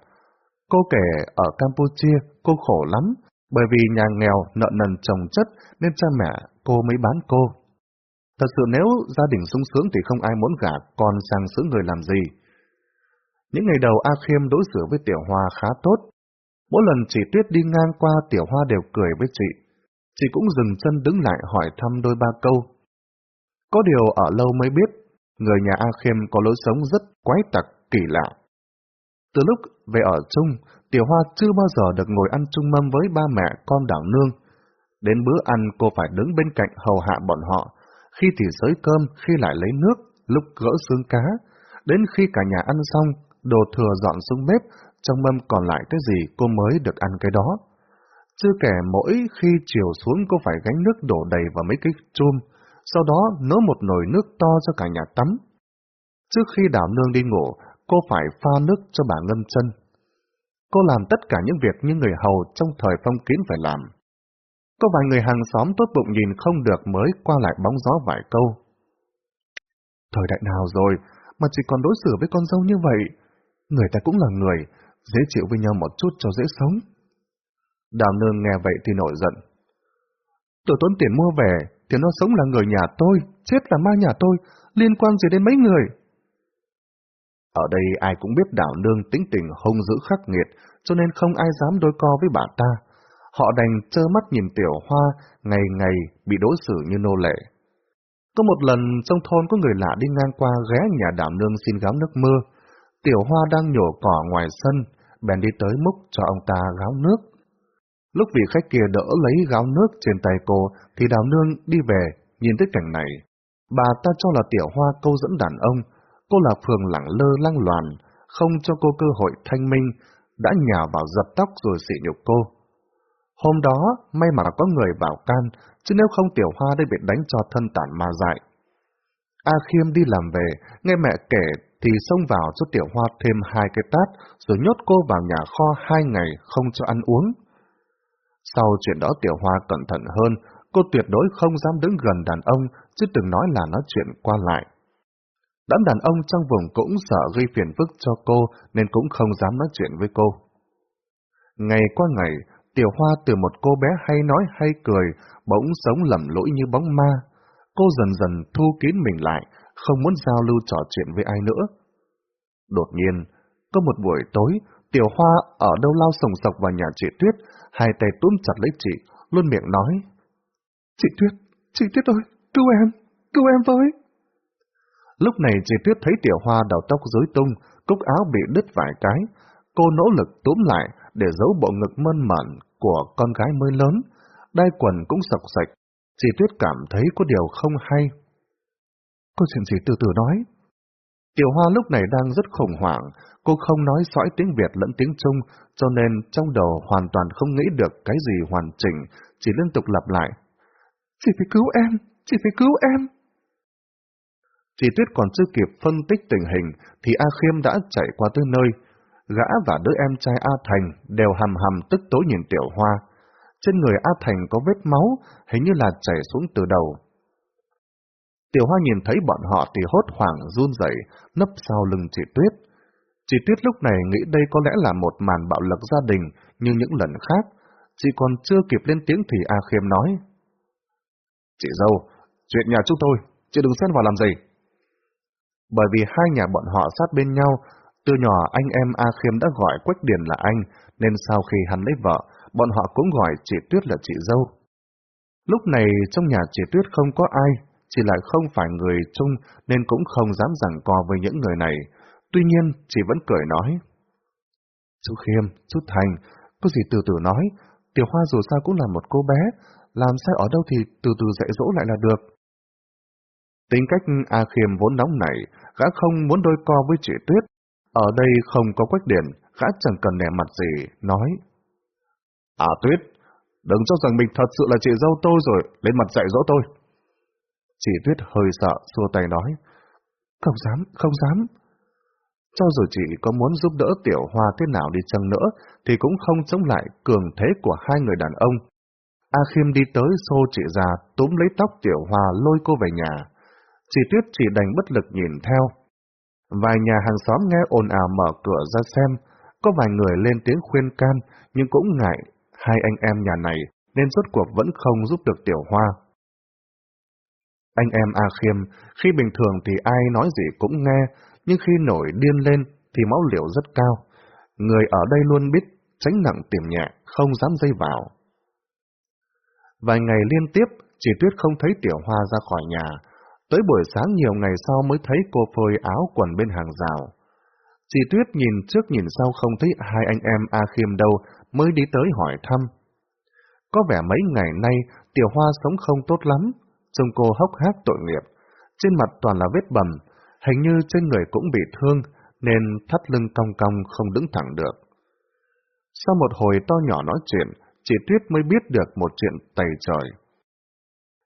Cô kể ở Campuchia cô khổ lắm, bởi vì nhà nghèo nợ nần chồng chất nên cha mẹ cô mới bán cô. Thật sự nếu gia đình sung sướng thì không ai muốn gả con sang xứ người làm gì. Những ngày đầu A Khiêm đối xử với Tiểu Hoa khá tốt. Mỗi lần chị Tuyết đi ngang qua Tiểu Hoa đều cười với chị. Chị cũng dừng chân đứng lại hỏi thăm đôi ba câu. Có điều ở lâu mới biết, người nhà A Khiêm có lối sống rất quái tặc, kỳ lạ. Từ lúc về ở chung, Tiểu Hoa chưa bao giờ được ngồi ăn chung mâm với ba mẹ con đảo nương. Đến bữa ăn cô phải đứng bên cạnh hầu hạ bọn họ, khi thì sới cơm, khi lại lấy nước, lúc gỡ xương cá. Đến khi cả nhà ăn xong, đồ thừa dọn xuống bếp, trong mâm còn lại cái gì cô mới được ăn cái đó. Chưa kể mỗi khi chiều xuống cô phải gánh nước đổ đầy vào mấy cái chum, sau đó nấu một nồi nước to cho cả nhà tắm. Trước khi đảo nương đi ngủ, cô phải pha nước cho bà ngâm chân. Cô làm tất cả những việc như người hầu trong thời phong kiến phải làm. Có vài người hàng xóm tốt bụng nhìn không được mới qua lại bóng gió vài câu. Thời đại nào rồi mà chỉ còn đối xử với con dâu như vậy? Người ta cũng là người, dễ chịu với nhau một chút cho dễ sống. Đào nương nghe vậy thì nổi giận. Tôi tốn tiền mua về, thì nó sống là người nhà tôi, chết là ma nhà tôi, liên quan gì đến mấy người? Ở đây ai cũng biết đảo nương tính tình hung dữ khắc nghiệt, cho nên không ai dám đối co với bà ta. Họ đành trơ mắt nhìn tiểu hoa, ngày ngày bị đối xử như nô lệ. Có một lần trong thôn có người lạ đi ngang qua ghé nhà đảm nương xin gáo nước mưa. Tiểu hoa đang nhổ cỏ ngoài sân, bèn đi tới múc cho ông ta gáo nước. Lúc vị khách kia đỡ lấy gáo nước trên tay cô, thì đào nương đi về, nhìn thấy cảnh này. Bà ta cho là tiểu hoa câu dẫn đàn ông, cô là phường lẳng lơ lăng loàn, không cho cô cơ hội thanh minh, đã nhào vào dập tóc rồi xị nhục cô. Hôm đó, may mà có người vào can, chứ nếu không tiểu hoa đã bị đánh cho thân tản ma dại. A Khiêm đi làm về, nghe mẹ kể thì xông vào cho Tiểu Hoa thêm hai cái tát, rồi nhốt cô vào nhà kho hai ngày không cho ăn uống. Sau chuyện đó Tiểu Hoa cẩn thận hơn, cô tuyệt đối không dám đứng gần đàn ông, chứ đừng nói là nói chuyện qua lại. Đám đàn ông trong vùng cũng sợ gây phiền phức cho cô, nên cũng không dám nói chuyện với cô. Ngày qua ngày, Tiểu Hoa từ một cô bé hay nói hay cười, bỗng sống lầm lỗi như bóng ma. Cô dần dần thu kín mình lại, không muốn giao lưu trò chuyện với ai nữa. Đột nhiên, có một buổi tối, Tiểu Hoa ở đâu lao sồng sọc vào nhà chị Tuyết, hai tay túm chặt lấy chị, luôn miệng nói. Chị Tuyết, chị Tuyết ơi, cứu em, cứu em với. Lúc này chị Tuyết thấy Tiểu Hoa đầu tóc rối tung, cúc áo bị đứt vài cái. Cô nỗ lực túm lại để giấu bộ ngực mơn mởn của con gái mới lớn. Đai quần cũng sọc sạch. Chị Tuyết cảm thấy có điều không hay. Có chuyện gì từ từ nói? Tiểu Hoa lúc này đang rất khủng hoảng, cô không nói sõi tiếng Việt lẫn tiếng Trung, cho nên trong đầu hoàn toàn không nghĩ được cái gì hoàn chỉnh, chỉ liên tục lặp lại. Chị phải cứu em, chị phải cứu em. Chị Tuyết còn chưa kịp phân tích tình hình, thì A Khiêm đã chạy qua tới nơi. Gã và đứa em trai A Thành đều hầm hầm tức tối nhìn Tiểu Hoa. Trên người A Thành có vết máu, hình như là chảy xuống từ đầu. Tiểu Hoa nhìn thấy bọn họ thì hốt hoảng run rẩy, nấp sau lưng chị Tuyết. Chị Tuyết lúc này nghĩ đây có lẽ là một màn bạo lực gia đình như những lần khác. Chị còn chưa kịp lên tiếng thì A Khiêm nói. Chị dâu, chuyện nhà chúng tôi, chị đừng xen vào làm gì. Bởi vì hai nhà bọn họ sát bên nhau, từ nhỏ anh em A Khiêm đã gọi Quách Điền là anh, nên sau khi hắn lấy vợ, bọn họ cũng gọi chị Tuyết là chị dâu. Lúc này trong nhà chị Tuyết không có ai, chỉ lại không phải người chung nên cũng không dám giảng co với những người này. Tuy nhiên, chị vẫn cười nói. Chú Khiêm, chú Thành, có gì từ từ nói, Tiểu Hoa dù sao cũng là một cô bé, làm sai ở đâu thì từ từ dạy dỗ lại là được. Tính cách A Khiêm vốn nóng nảy, gã không muốn đôi co với chị Tuyết. Ở đây không có quách điển, gã chẳng cần nẻ mặt gì, nói. À Tuyết, đừng cho rằng mình thật sự là chị dâu tôi rồi, lên mặt dạy dỗ tôi. Chị Tuyết hơi sợ, xua tay nói. Không dám, không dám. Cho dù chị có muốn giúp đỡ Tiểu Hoa thế nào đi chăng nữa, thì cũng không chống lại cường thế của hai người đàn ông. A Khiêm đi tới xô chị già, túm lấy tóc Tiểu Hoa lôi cô về nhà. Chị Tuyết chỉ đành bất lực nhìn theo. Vài nhà hàng xóm nghe ồn ào mở cửa ra xem, có vài người lên tiếng khuyên can, nhưng cũng ngại hai anh em nhà này nên rốt cuộc vẫn không giúp được Tiểu Hoa. Anh em A Khiêm, khi bình thường thì ai nói gì cũng nghe, nhưng khi nổi điên lên thì máu liều rất cao. Người ở đây luôn biết tránh nặng tìm nhẹ, không dám dây vào. Vài ngày liên tiếp, chị Tuyết không thấy Tiểu Hoa ra khỏi nhà. Tới buổi sáng nhiều ngày sau mới thấy cô phơi áo quần bên hàng rào. Chị Tuyết nhìn trước nhìn sau không thấy hai anh em A Khiêm đâu, mới đi tới hỏi thăm. Có vẻ mấy ngày nay, Tiểu Hoa sống không tốt lắm, trông cô hốc hác tội nghiệp. Trên mặt toàn là vết bầm, hình như trên người cũng bị thương, nên thắt lưng cong cong không đứng thẳng được. Sau một hồi to nhỏ nói chuyện, chị Tuyết mới biết được một chuyện tày trời.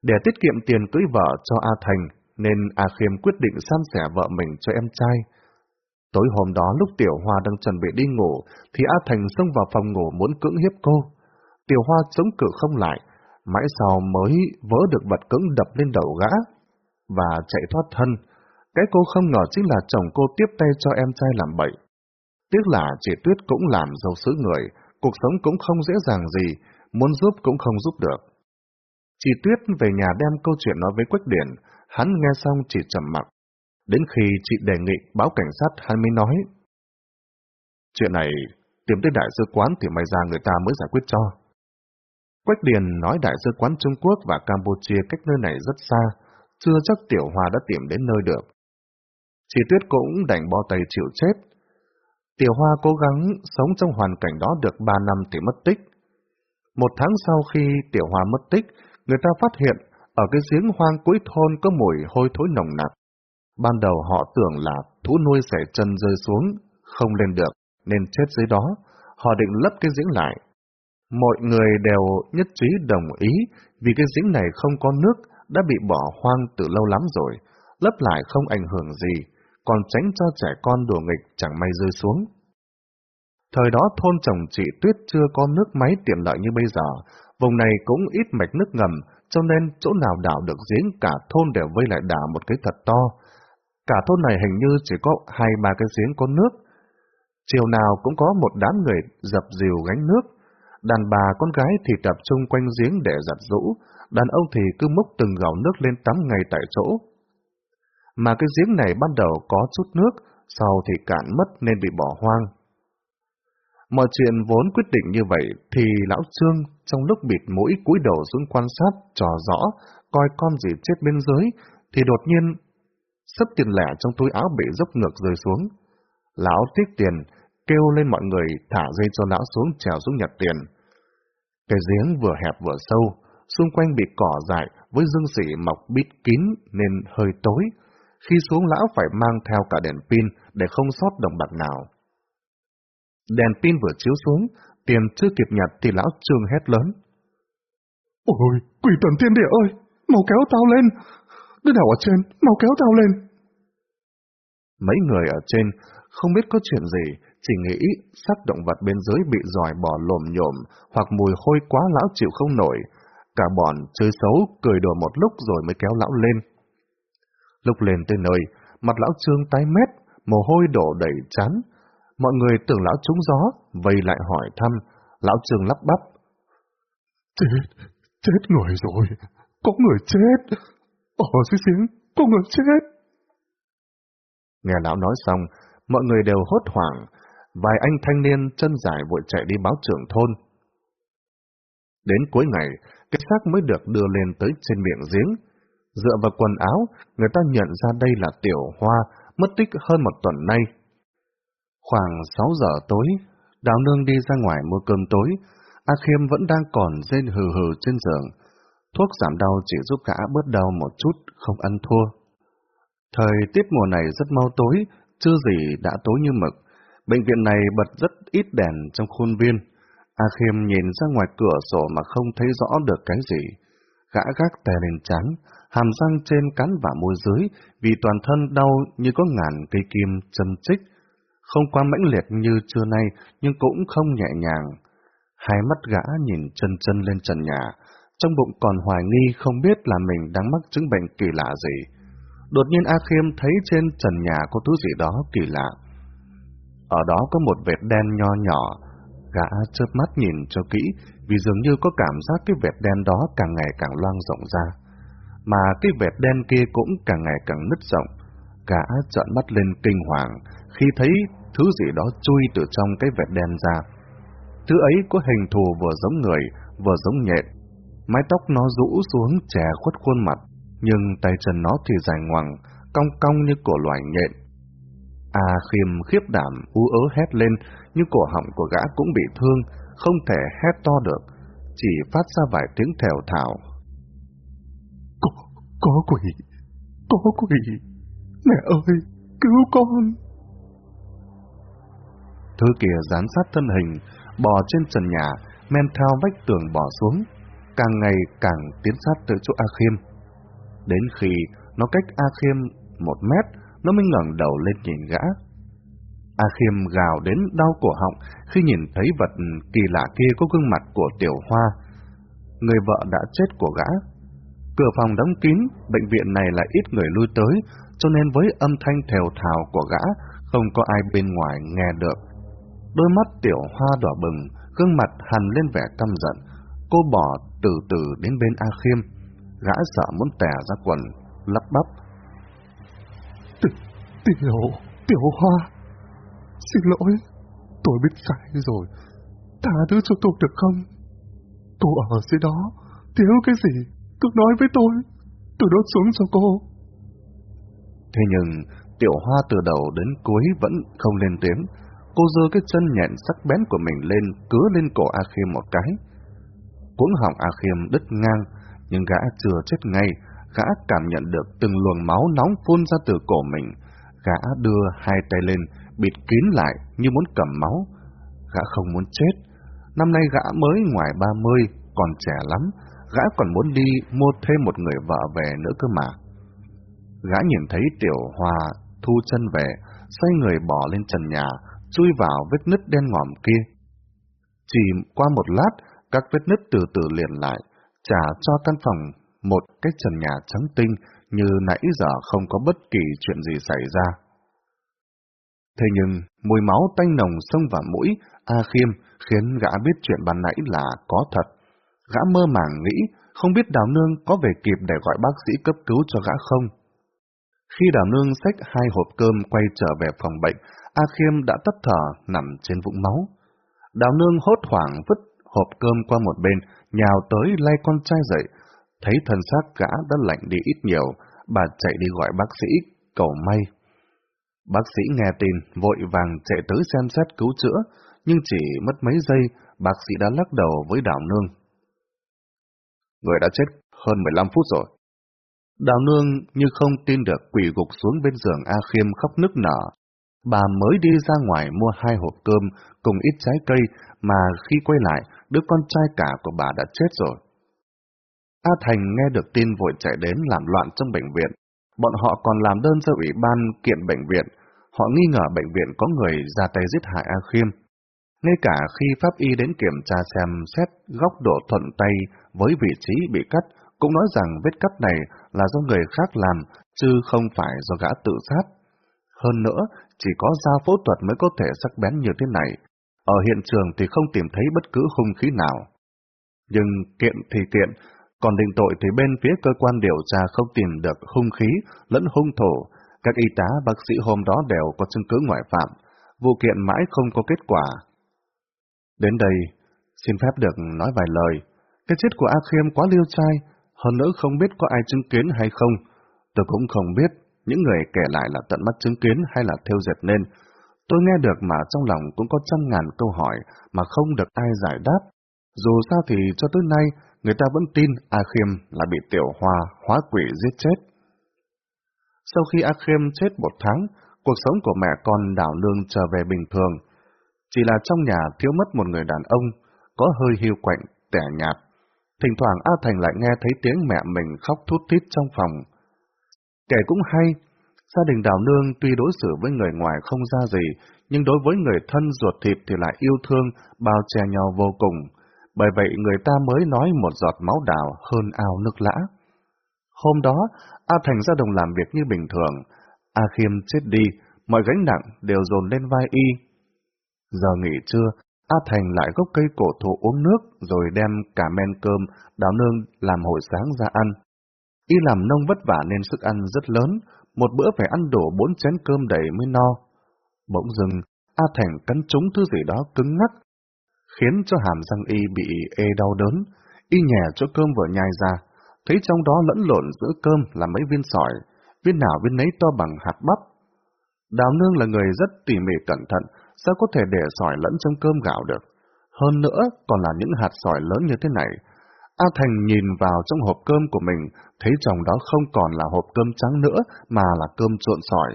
Để tiết kiệm tiền cưới vợ cho A Thành, nên A Khiêm quyết định san sẻ vợ mình cho em trai. Tối hôm đó lúc Tiểu Hoa đang chuẩn bị đi ngủ, thì A Thành xông vào phòng ngủ muốn cưỡng hiếp cô. Tiểu Hoa chống cự không lại, mãi sau mới vỡ được vật cứng đập lên đầu gã, và chạy thoát thân. Cái cô không ngờ chính là chồng cô tiếp tay cho em trai làm bậy. Tiếc là chị Tuyết cũng làm dâu xứ người, cuộc sống cũng không dễ dàng gì, muốn giúp cũng không giúp được. Chị Tuyết về nhà đem câu chuyện nói với Quách Điển, hắn nghe xong chỉ trầm mặc. Đến khi chị đề nghị báo cảnh sát hắn mới nói. Chuyện này, tìm tới đại sứ quán thì may ra người ta mới giải quyết cho. Quách Điền nói đại sứ quán Trung Quốc và Campuchia cách nơi này rất xa, chưa chắc Tiểu Hòa đã tìm đến nơi được. Chị Tuyết cũng đành bo tay chịu chết. Tiểu Hoa cố gắng sống trong hoàn cảnh đó được ba năm thì mất tích. Một tháng sau khi Tiểu Hoa mất tích, người ta phát hiện ở cái giếng hoang cuối thôn có mùi hôi thối nồng nặc. Ban đầu họ tưởng là thú nuôi sẻ chân rơi xuống, không lên được, nên chết dưới đó. Họ định lấp cái giếng lại, Mọi người đều nhất trí đồng ý vì cái giếng này không có nước đã bị bỏ hoang từ lâu lắm rồi, lấp lại không ảnh hưởng gì, còn tránh cho trẻ con đùa nghịch chẳng may rơi xuống. Thời đó thôn chồng chị Tuyết chưa có nước máy tiện lợi như bây giờ, vùng này cũng ít mạch nước ngầm, cho nên chỗ nào đào được giếng cả thôn đều vây lại đào một cái thật to. Cả thôn này hình như chỉ có hai ba cái giếng có nước. Chiều nào cũng có một đám người dập dìu gánh nước. Đàn bà con gái thì tập trung quanh giếng để giặt rũ, đàn ông thì cứ múc từng gạo nước lên tắm ngay tại chỗ. Mà cái giếng này ban đầu có chút nước, sau thì cạn mất nên bị bỏ hoang. Mọi chuyện vốn quyết định như vậy thì lão Trương trong lúc bịt mũi cúi đầu xuống quan sát trò rõ coi con gì chết bên dưới thì đột nhiên sấp tiền lẻ trong túi áo bị dốc ngược rơi xuống. Lão tiếc tiền, kêu lên mọi người thả dây cho lão xuống trèo xuống nhặt tiền. Cái giếng vừa hẹp vừa sâu, xung quanh bị cỏ dại với dương sỉ mọc bít kín nên hơi tối. Khi xuống lão phải mang theo cả đèn pin để không sót đồng bạc nào. Đèn pin vừa chiếu xuống, tiền chưa kịp nhặt thì lão trương hét lớn. Ôi, quỷ tuần tiên địa ơi, mau kéo tao lên, đứa nào ở trên, mau kéo tao lên. Mấy người ở trên không biết có chuyện gì, chỉ nghĩ xác động vật bên dưới bị giỏi bỏ lồm nhổm hoặc mùi hôi quá lão chịu không nổi. Cả bọn chơi xấu, cười đùa một lúc rồi mới kéo lão lên. Lúc lên tới nơi, mặt lão trương tái mét, mồ hôi đổ đầy chán, Mọi người tưởng lão trúng gió, vây lại hỏi thăm, lão trường lắp bắp. Chết, chết người rồi, có người chết, ở dưới giếng, có người chết. Nghe lão nói xong, mọi người đều hốt hoảng, vài anh thanh niên chân dài vội chạy đi báo trưởng thôn. Đến cuối ngày, cái xác mới được đưa lên tới trên miệng giếng. Dựa vào quần áo, người ta nhận ra đây là tiểu hoa, mất tích hơn một tuần nay. Khoảng 6 giờ tối, Đào Nương đi ra ngoài mua cơm tối, A Khiêm vẫn đang còn rên hừ hừ trên giường. Thuốc giảm đau chỉ giúp gã bớt đau một chút, không ăn thua. Thời tiết mùa này rất mau tối, chưa gì đã tối như mực. Bệnh viện này bật rất ít đèn trong khuôn viên. A Khiêm nhìn ra ngoài cửa sổ mà không thấy rõ được cái gì. Gã gác tè lên trán, hàm răng trên cắn và môi dưới vì toàn thân đau như có ngàn cây kim châm chích, không quá mãnh liệt như trưa nay, nhưng cũng không nhẹ nhàng. Hai mắt gã nhìn chân chân lên trần nhà, trong bụng còn hoài nghi không biết là mình đang mắc chứng bệnh kỳ lạ gì. Đột nhiên A Khiêm thấy trên trần nhà có thứ gì đó kỳ lạ. Ở đó có một vệt đen nho nhỏ, gã chớp mắt nhìn cho kỹ, vì dường như có cảm giác cái vệt đen đó càng ngày càng loang rộng ra. Mà cái vệt đen kia cũng càng ngày càng nứt rộng. Gã trợn mắt lên kinh hoàng, khi thấy thứ gì đó chui từ trong cái vệt đen ra. Thứ ấy có hình thù vừa giống người, vừa giống nhện. Mái tóc nó rũ xuống chè khuất khuôn mặt, nhưng tay chân nó thì dài ngoằng, cong cong như cổ loài nhện. À khiêm khiếp đảm, ú ớ hét lên, nhưng cổ họng của gã cũng bị thương, không thể hét to được, chỉ phát ra vài tiếng thèo thảo. Có, có quỷ, có quỷ, mẹ ơi, cứu con! Thứ kia dán sát thân hình, bò trên trần nhà, men theo vách tường bò xuống, càng ngày càng tiến sát tới chỗ A Khiêm. Đến khi nó cách A Khiêm một mét, nó mới ngẩng đầu lên nhìn gã. A Khiêm gào đến đau cổ họng khi nhìn thấy vật kỳ lạ kia có gương mặt của Tiểu Hoa, người vợ đã chết của gã. Cửa phòng đóng kín, bệnh viện này là ít người lui tới, cho nên với âm thanh thều thào của gã, không có ai bên ngoài nghe được. Đôi mắt tiểu hoa đỏ bừng, gương mặt hằn lên vẻ căm giận. Cô bỏ từ từ đến bên A Khiêm. Gã sợ muốn tè ra quần, lắp bắp. Tiểu, tiểu hoa. Xin lỗi, tôi biết sai rồi. Tha thứ cho tôi được không? Cô ở dưới đó, thiếu cái gì? Cứ nói với tôi, tôi đốt xuống cho cô. Thế nhưng, tiểu hoa từ đầu đến cuối vẫn không lên tiếng, Cô dơ cái chân nhện sắc bén của mình lên, cứa lên cổ A Khiêm một cái. cuốn họng A Khiêm đứt ngang, nhưng gã chưa chết ngay, gã cảm nhận được từng luồng máu nóng phun ra từ cổ mình. Gã đưa hai tay lên, bịt kín lại như muốn cầm máu. Gã không muốn chết. Năm nay gã mới ngoài ba mươi, còn trẻ lắm, gã còn muốn đi mua thêm một người vợ về nữa cơ mà. Gã nhìn thấy tiểu hòa thu chân về, xoay người bỏ lên trần nhà, chui vào vết nứt đen ngòm kia. Chỉ qua một lát, các vết nứt từ từ liền lại, trả cho căn phòng một cái trần nhà trắng tinh như nãy giờ không có bất kỳ chuyện gì xảy ra. Thế nhưng, mùi máu tanh nồng xông vào mũi, A Khiêm khiến gã biết chuyện ban nãy là có thật. Gã mơ màng nghĩ, không biết Đào Nương có về kịp để gọi bác sĩ cấp cứu cho gã không. Khi Đào Nương xách hai hộp cơm quay trở về phòng bệnh, A Khiêm đã tắt thở nằm trên vũng máu. Đào Nương hốt hoảng vứt hộp cơm qua một bên, nhào tới lay con trai dậy. Thấy thân xác gã đã lạnh đi ít nhiều, bà chạy đi gọi bác sĩ, cầu may. Bác sĩ nghe tin, vội vàng chạy tới xem xét cứu chữa, nhưng chỉ mất mấy giây, bác sĩ đã lắc đầu với Đào Nương. Người đã chết hơn 15 phút rồi. Đào Nương như không tin được quỳ gục xuống bên giường A Khiêm khóc nức nở. Bà mới đi ra ngoài mua hai hộp cơm cùng ít trái cây mà khi quay lại, đứa con trai cả của bà đã chết rồi. A Thành nghe được tin vội chạy đến làm loạn trong bệnh viện. Bọn họ còn làm đơn ra ủy ban kiện bệnh viện. Họ nghi ngờ bệnh viện có người ra tay giết hại A Khiêm. Ngay cả khi pháp y đến kiểm tra xem xét góc độ thuận tay với vị trí bị cắt, cũng nói rằng vết cắt này là do người khác làm, chứ không phải do gã tự sát. Hơn nữa, chỉ có dao phẫu thuật mới có thể sắc bén như thế này. Ở hiện trường thì không tìm thấy bất cứ hung khí nào. Nhưng kiện thì kiện, còn định tội thì bên phía cơ quan điều tra không tìm được hung khí lẫn hung thủ. Các y tá bác sĩ hôm đó đều có chứng cứ ngoại phạm. Vụ kiện mãi không có kết quả. Đến đây, xin phép được nói vài lời. Cái chết của A Khiêm quá liêu trai, hơn nữa không biết có ai chứng kiến hay không. Tôi cũng không biết những người kể lại là tận mắt chứng kiến hay là theo dệt nên. Tôi nghe được mà trong lòng cũng có trăm ngàn câu hỏi mà không được ai giải đáp. Dù sao thì cho tới nay, người ta vẫn tin A Khiêm là bị tiểu hoa hóa quỷ giết chết. Sau khi A Khiêm chết một tháng, cuộc sống của mẹ con đảo lương trở về bình thường. Chỉ là trong nhà thiếu mất một người đàn ông, có hơi hiu quạnh, tẻ nhạt. Thỉnh thoảng A Thành lại nghe thấy tiếng mẹ mình khóc thút thít trong phòng. Kể cũng hay, gia đình đào nương tuy đối xử với người ngoài không ra gì, nhưng đối với người thân ruột thịt thì lại yêu thương, bao che nhau vô cùng. Bởi vậy người ta mới nói một giọt máu đào hơn ao nước lã. Hôm đó, A Thành ra đồng làm việc như bình thường. A Khiêm chết đi, mọi gánh nặng đều dồn lên vai y. Giờ nghỉ trưa, A Thành lại gốc cây cổ thụ uống nước rồi đem cả men cơm đào nương làm hồi sáng ra ăn. Y làm nông vất vả nên sức ăn rất lớn, một bữa phải ăn đổ bốn chén cơm đầy mới no. Bỗng dưng, A Thành cắn trúng thứ gì đó cứng ngắc, khiến cho hàm răng y bị ê đau đớn. Y nhè cho cơm vừa nhai ra, thấy trong đó lẫn lộn giữa cơm là mấy viên sỏi, viên nào viên nấy to bằng hạt bắp. Đào nương là người rất tỉ mỉ cẩn thận, sao có thể để sỏi lẫn trong cơm gạo được. Hơn nữa, còn là những hạt sỏi lớn như thế này. A Thành nhìn vào trong hộp cơm của mình, thấy trong đó không còn là hộp cơm trắng nữa, mà là cơm trộn sỏi.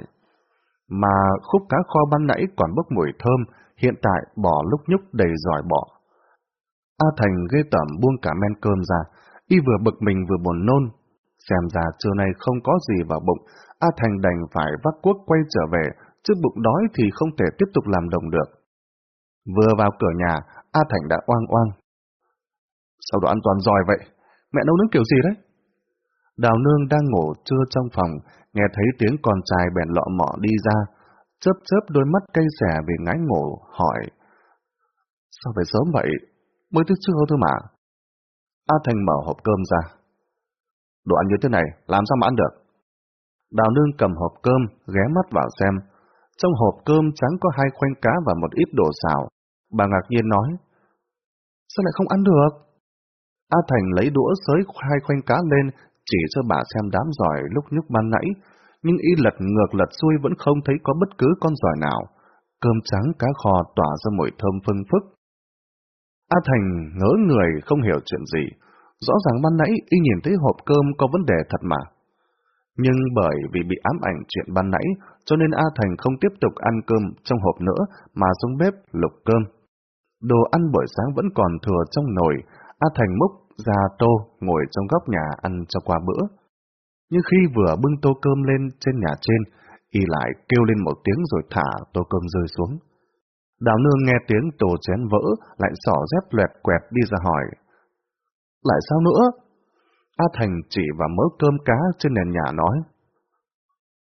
Mà khúc cá kho ban nãy còn bốc mùi thơm, hiện tại bỏ lúc nhúc đầy giỏi bỏ. A Thành ghê tẩm buông cả men cơm ra, y vừa bực mình vừa buồn nôn. Xem ra trưa nay không có gì vào bụng, A Thành đành phải vác cuốc quay trở về, chứ bụng đói thì không thể tiếp tục làm đồng được. Vừa vào cửa nhà, A Thành đã oang oang. Sao đồ an toàn giỏi vậy? Mẹ nấu nướng kiểu gì đấy? Đào nương đang ngủ trưa trong phòng, nghe thấy tiếng con trai bèn lọ mọ đi ra, chớp chớp đôi mắt cây xẻ vì ngái ngủ, hỏi. Sao phải sớm vậy? Mới thức trưa thôi mà. A Thành mở hộp cơm ra. Đồ ăn như thế này, làm sao mà ăn được? Đào nương cầm hộp cơm, ghé mắt vào xem. Trong hộp cơm trắng có hai khoanh cá và một ít đồ xào. Bà ngạc nhiên nói. Sao lại không ăn được? A Thành lấy đũa xới hai khoanh cá lên, chỉ cho bà xem đám giỏi lúc nhúc ban nãy, nhưng y lật ngược lật xuôi vẫn không thấy có bất cứ con giỏi nào. Cơm trắng cá kho tỏa ra mùi thơm phân phức. A Thành ngỡ người không hiểu chuyện gì. Rõ ràng ban nãy y nhìn thấy hộp cơm có vấn đề thật mà. Nhưng bởi vì bị ám ảnh chuyện ban nãy, cho nên A Thành không tiếp tục ăn cơm trong hộp nữa mà xuống bếp lục cơm. Đồ ăn buổi sáng vẫn còn thừa trong nồi, A Thành múc ra tô ngồi trong góc nhà ăn cho qua bữa. Nhưng khi vừa bưng tô cơm lên trên nhà trên, Y lại kêu lên một tiếng rồi thả tô cơm rơi xuống. Đào nương nghe tiếng tổ chén vỡ, lại sỏ dép loẹt quẹt đi ra hỏi. Lại sao nữa? A Thành chỉ vào mớ cơm cá trên nền nhà nói.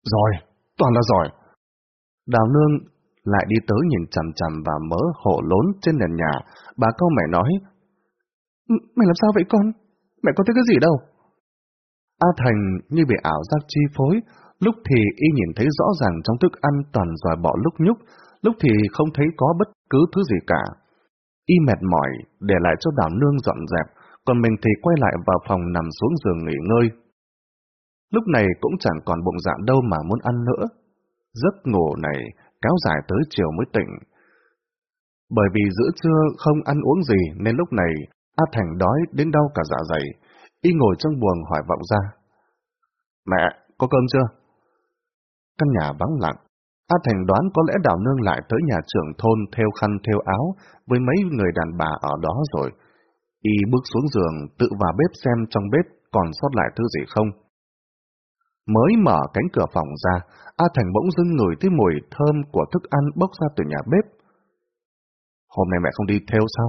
Rồi, toàn là giỏi. Đào nương lại đi tới nhìn chằm chằm vào mớ hổ lốn trên nền nhà, bà câu mẹ nói. Mẹ làm sao vậy con? Mẹ có thấy cái gì đâu? A Thành như bị ảo giác chi phối, lúc thì y nhìn thấy rõ ràng trong thức ăn toàn dòi bọ lúc nhúc, lúc thì không thấy có bất cứ thứ gì cả. Y mệt mỏi, để lại cho đào nương dọn dẹp, còn mình thì quay lại vào phòng nằm xuống giường nghỉ ngơi. Lúc này cũng chẳng còn bụng dạ đâu mà muốn ăn nữa. Giấc ngủ này kéo dài tới chiều mới tỉnh. Bởi vì giữa trưa không ăn uống gì nên lúc này A Thành đói đến đau cả dạ dày. Y ngồi trong buồng hỏi vọng ra. Mẹ, có cơm chưa? Căn nhà vắng lặng. A Thành đoán có lẽ đào nương lại tới nhà trưởng thôn theo khăn theo áo với mấy người đàn bà ở đó rồi. Y bước xuống giường tự vào bếp xem trong bếp còn sót lại thứ gì không. Mới mở cánh cửa phòng ra, A Thành bỗng dưng ngửi thấy mùi thơm của thức ăn bốc ra từ nhà bếp. Hôm nay mẹ không đi theo sao?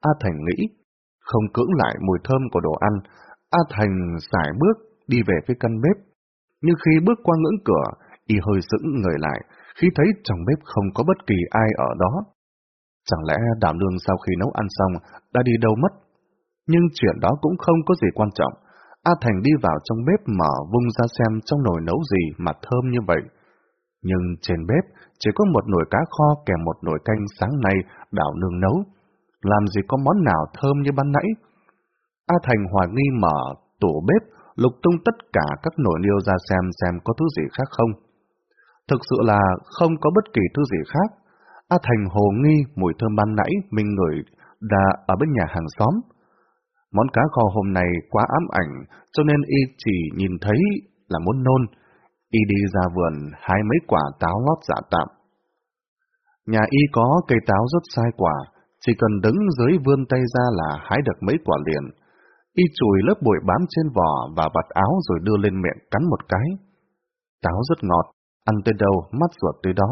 A Thành nghĩ, không cưỡng lại mùi thơm của đồ ăn, A Thành giải bước đi về phía căn bếp. Nhưng khi bước qua ngưỡng cửa, y hơi sững người lại khi thấy trong bếp không có bất kỳ ai ở đó. Chẳng lẽ đảm Lương sau khi nấu ăn xong đã đi đâu mất? Nhưng chuyện đó cũng không có gì quan trọng. A Thành đi vào trong bếp mở vung ra xem trong nồi nấu gì mà thơm như vậy. Nhưng trên bếp chỉ có một nồi cá kho kèm một nồi canh sáng nay đảo nương nấu. Làm gì có món nào thơm như ban nãy? A Thành hoài nghi mở tủ bếp, lục tung tất cả các nồi niêu ra xem xem có thứ gì khác không. Thực sự là không có bất kỳ thứ gì khác. A Thành hồ nghi mùi thơm ban nãy mình ngửi đã ở bên nhà hàng xóm. Món cá kho hôm nay quá ám ảnh, cho nên y chỉ nhìn thấy là muốn nôn. Y đi ra vườn hái mấy quả táo lót dạ tạm. Nhà y có cây táo rất sai quả, chỉ cần đứng dưới vươn tay ra là hái được mấy quả liền. Y chùi lớp bụi bám trên vỏ và vặt áo rồi đưa lên miệng cắn một cái. Táo rất ngọt, ăn tới đâu mắt ruột tới đó.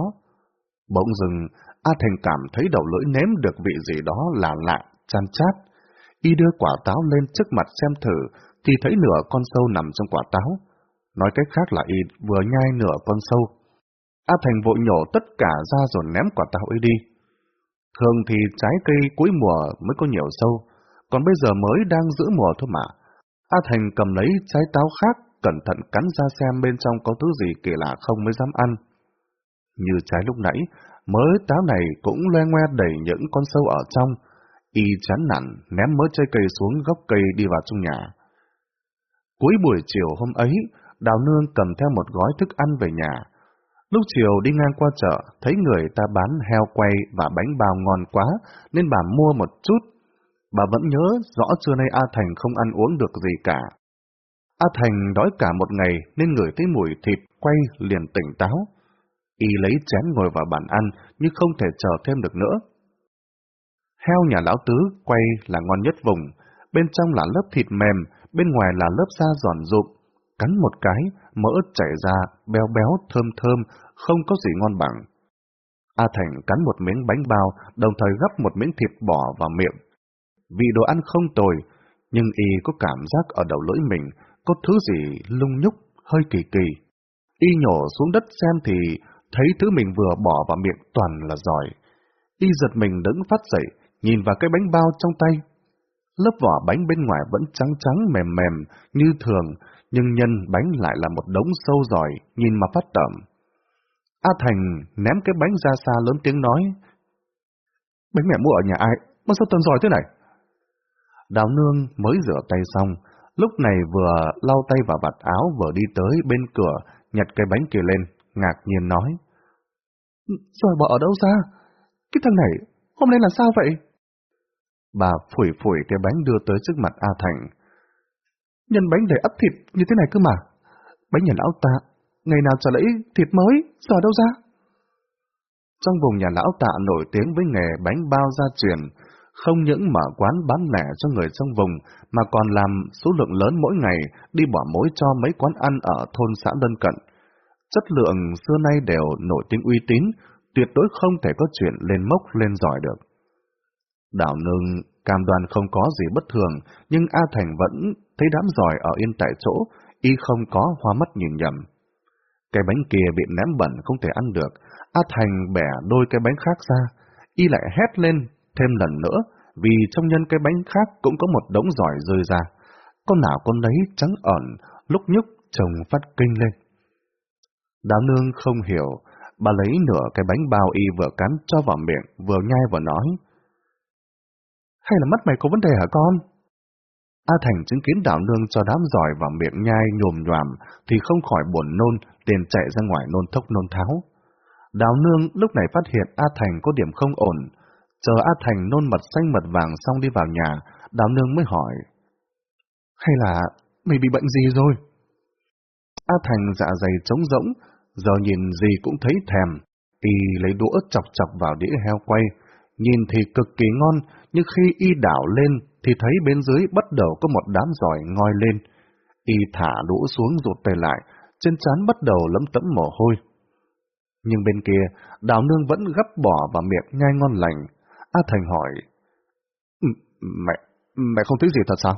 Bỗng dừng, A Thành cảm thấy đầu lưỡi nếm được vị gì đó là lạ, chan chát. Y đưa quả táo lên trước mặt xem thử, thì thấy nửa con sâu nằm trong quả táo. Nói cách khác là Y vừa nhai nửa con sâu. A Thành vội nhổ tất cả ra rồi ném quả táo ấy đi. Thường thì trái cây cuối mùa mới có nhiều sâu, còn bây giờ mới đang giữa mùa thôi mà. A Thành cầm lấy trái táo khác, cẩn thận cắn ra xem bên trong có thứ gì kỳ lạ không mới dám ăn. Như trái lúc nãy, mới táo này cũng loe ngoe đầy những con sâu ở trong, y chán nản ném mớ trái cây xuống gốc cây đi vào trong nhà. Cuối buổi chiều hôm ấy, Đào Nương cầm theo một gói thức ăn về nhà. Lúc chiều đi ngang qua chợ, thấy người ta bán heo quay và bánh bao ngon quá, nên bà mua một chút. Bà vẫn nhớ rõ trưa nay A Thành không ăn uống được gì cả. A Thành đói cả một ngày nên ngửi thấy mùi thịt quay liền tỉnh táo. Y lấy chén ngồi vào bàn ăn nhưng không thể chờ thêm được nữa. Heo nhà lão tứ quay là ngon nhất vùng, bên trong là lớp thịt mềm, bên ngoài là lớp da giòn rụm. Cắn một cái, mỡ chảy ra, béo béo, thơm thơm, không có gì ngon bằng. A Thành cắn một miếng bánh bao, đồng thời gấp một miếng thịt bỏ vào miệng. Vì đồ ăn không tồi, nhưng y có cảm giác ở đầu lưỡi mình có thứ gì lung nhúc, hơi kỳ kỳ. Y nhổ xuống đất xem thì thấy thứ mình vừa bỏ vào miệng toàn là giỏi. Y giật mình đứng phát dậy, nhìn vào cái bánh bao trong tay. Lớp vỏ bánh bên ngoài vẫn trắng trắng mềm mềm như thường, nhưng nhân bánh lại là một đống sâu giỏi, nhìn mà phát tẩm. A Thành ném cái bánh ra xa lớn tiếng nói, Bánh mẹ mua ở nhà ai, mà sao toàn giỏi thế này? Đào nương mới rửa tay xong, lúc này vừa lau tay vào vạt áo vừa đi tới bên cửa, nhặt cái bánh kia lên, ngạc nhiên nói. Ừ, Rồi bỏ ở đâu ra? Cái thằng này, hôm nay là sao vậy? Bà phủi phủi cái bánh đưa tới trước mặt A Thành. Nhân bánh để ấp thịt như thế này cơ mà. Bánh nhà lão ta, ngày nào trả lấy thịt mới, giờ đâu ra? Trong vùng nhà lão tạ nổi tiếng với nghề bánh bao gia truyền, không những mở quán bán lẻ cho người trong vùng, mà còn làm số lượng lớn mỗi ngày đi bỏ mối cho mấy quán ăn ở thôn xã lân cận. chất lượng xưa nay đều nổi tiếng uy tín, tuyệt đối không thể có chuyện lên mốc lên giỏi được. Đảo nương cam đoan không có gì bất thường, nhưng A Thành vẫn thấy đám giỏi ở yên tại chỗ, y không có hoa mắt nhìn nhầm. Cái bánh kia bị ném bẩn không thể ăn được, A Thành bẻ đôi cái bánh khác ra, y lại hét lên thêm lần nữa, vì trong nhân cái bánh khác cũng có một đống giỏi rơi ra. Con nào con lấy trắng ẩn, lúc nhúc chồng phát kinh lên. Đào nương không hiểu, bà lấy nửa cái bánh bao y vừa cắn cho vào miệng, vừa nhai vừa nói. Hay là mắt mày có vấn đề hả con? A Thành chứng kiến đảo nương cho đám giỏi vào miệng nhai nhồm nhòm thì không khỏi buồn nôn, liền chạy ra ngoài nôn thốc nôn tháo. Đào nương lúc này phát hiện A Thành có điểm không ổn. Chờ A Thành nôn mật xanh mật vàng xong đi vào nhà, đào nương mới hỏi. Hay là mày bị bệnh gì rồi? A Thành dạ dày trống rỗng, giờ nhìn gì cũng thấy thèm. Y lấy đũa chọc chọc vào đĩa heo quay, nhìn thì cực kỳ ngon, nhưng khi y đảo lên thì thấy bên dưới bắt đầu có một đám giỏi ngoi lên. Y thả đũa xuống rụt tay lại, trên trán bắt đầu lấm tấm mồ hôi. Nhưng bên kia, đào nương vẫn gấp bỏ vào miệng nhai ngon lành. A Thành hỏi, Mẹ, mẹ không thấy gì thật sao?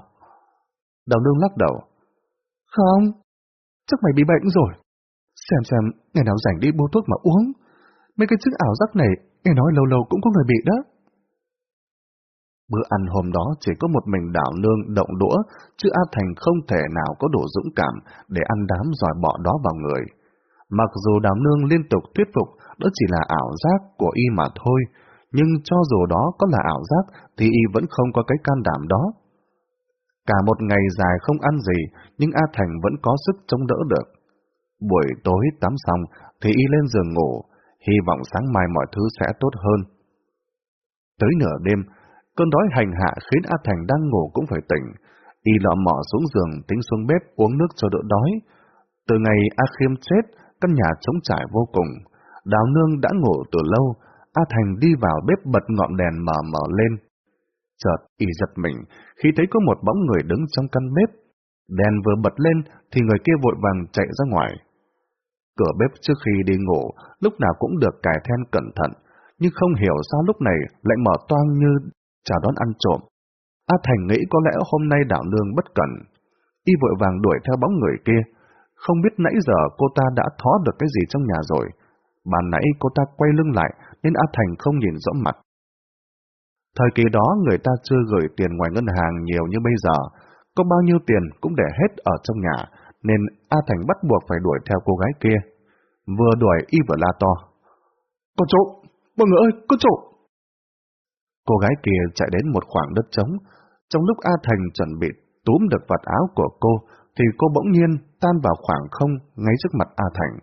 Đào nương lắc đầu. Không, chắc mày bị bệnh rồi. Xem xem, ngày nào rảnh đi mua thuốc mà uống. Mấy cái chứng ảo giác này, nghe nói lâu lâu cũng có người bị đó. Bữa ăn hôm đó chỉ có một mình đảo nương động đũa, chứ A Thành không thể nào có đủ dũng cảm để ăn đám giỏi bọ đó vào người. Mặc dù đảo nương liên tục thuyết phục đó chỉ là ảo giác của y mà thôi, nhưng cho dù đó có là ảo giác thì y vẫn không có cái can đảm đó. Cả một ngày dài không ăn gì, nhưng A Thành vẫn có sức chống đỡ được. Buổi tối tắm xong thì y lên giường ngủ, hy vọng sáng mai mọi thứ sẽ tốt hơn. Tới nửa đêm, cơn đói hành hạ khiến A Thành đang ngủ cũng phải tỉnh. Y lọ mọ xuống giường tính xuống bếp uống nước cho đỡ đói. Từ ngày A Khiêm chết, căn nhà trống trải vô cùng. Đào Nương đã ngủ từ lâu, A Thành đi vào bếp bật ngọn đèn mở mở lên. Chợt, y giật mình khi thấy có một bóng người đứng trong căn bếp. Đèn vừa bật lên thì người kia vội vàng chạy ra ngoài. Cửa bếp trước khi đi ngủ, lúc nào cũng được cài then cẩn thận, nhưng không hiểu sao lúc này lại mở toang như chào đón ăn trộm. A Thành nghĩ có lẽ hôm nay đạo nương bất cẩn. Y vội vàng đuổi theo bóng người kia. Không biết nãy giờ cô ta đã thó được cái gì trong nhà rồi. Bàn nãy cô ta quay lưng lại nên A Thành không nhìn rõ mặt. Thời kỳ đó người ta chưa gửi tiền ngoài ngân hàng nhiều như bây giờ. Có bao nhiêu tiền cũng để hết ở trong nhà, nên A Thành bắt buộc phải đuổi theo cô gái kia. Vừa đuổi y vừa la to. Con trộm! Mọi người ơi, con trộm! Cô gái kia chạy đến một khoảng đất trống. Trong lúc A Thành chuẩn bị túm được vật áo của cô, thì cô bỗng nhiên tan vào khoảng không ngay trước mặt A Thành.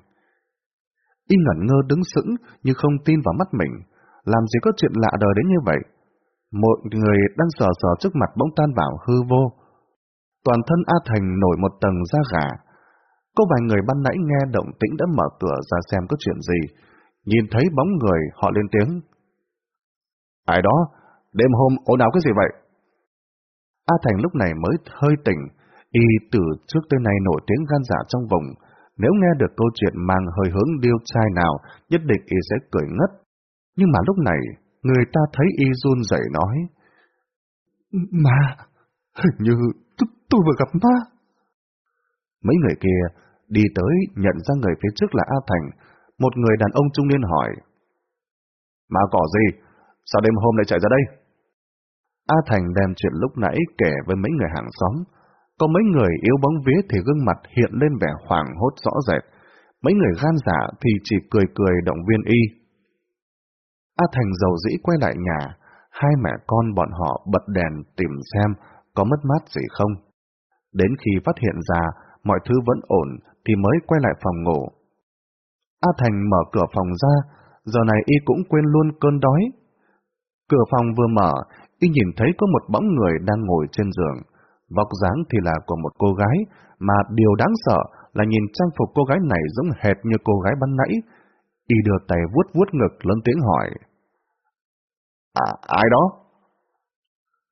Y ngẩn ngơ đứng sững như không tin vào mắt mình. Làm gì có chuyện lạ đời đến như vậy? Một người đang sờ sờ trước mặt bỗng tan vào hư vô. Toàn thân A Thành nổi một tầng da gà. Có vài người ban nãy nghe động tĩnh đã mở cửa ra xem có chuyện gì. Nhìn thấy bóng người, họ lên tiếng. Ai đó, đêm hôm ồn ào cái gì vậy? A Thành lúc này mới hơi tỉnh, y từ trước tới nay nổi tiếng gan dạ trong vùng. Nếu nghe được câu chuyện mang hơi hướng điêu trai nào, nhất định y sẽ cười ngất. Nhưng mà lúc này, người ta thấy y run rẩy nói. Mà, hình như tôi vừa gặp ma. Mấy người kia đi tới nhận ra người phía trước là A Thành, một người đàn ông trung niên hỏi. Ma cỏ gì? Sao đêm hôm lại chạy ra đây? A Thành đem chuyện lúc nãy kể với mấy người hàng xóm. Có mấy người yếu bóng vía thì gương mặt hiện lên vẻ hoảng hốt rõ rệt. Mấy người gan giả dạ thì chỉ cười cười động viên y. A Thành giàu dĩ quay lại nhà, hai mẹ con bọn họ bật đèn tìm xem có mất mát gì không. Đến khi phát hiện ra mọi thứ vẫn ổn thì mới quay lại phòng ngủ. A Thành mở cửa phòng ra, giờ này y cũng quên luôn cơn đói, Cửa phòng vừa mở, y nhìn thấy có một bóng người đang ngồi trên giường. Vóc dáng thì là của một cô gái, mà điều đáng sợ là nhìn trang phục cô gái này giống hệt như cô gái ban nãy. Y đưa tay vuốt vuốt ngực lớn tiếng hỏi. À, ai đó?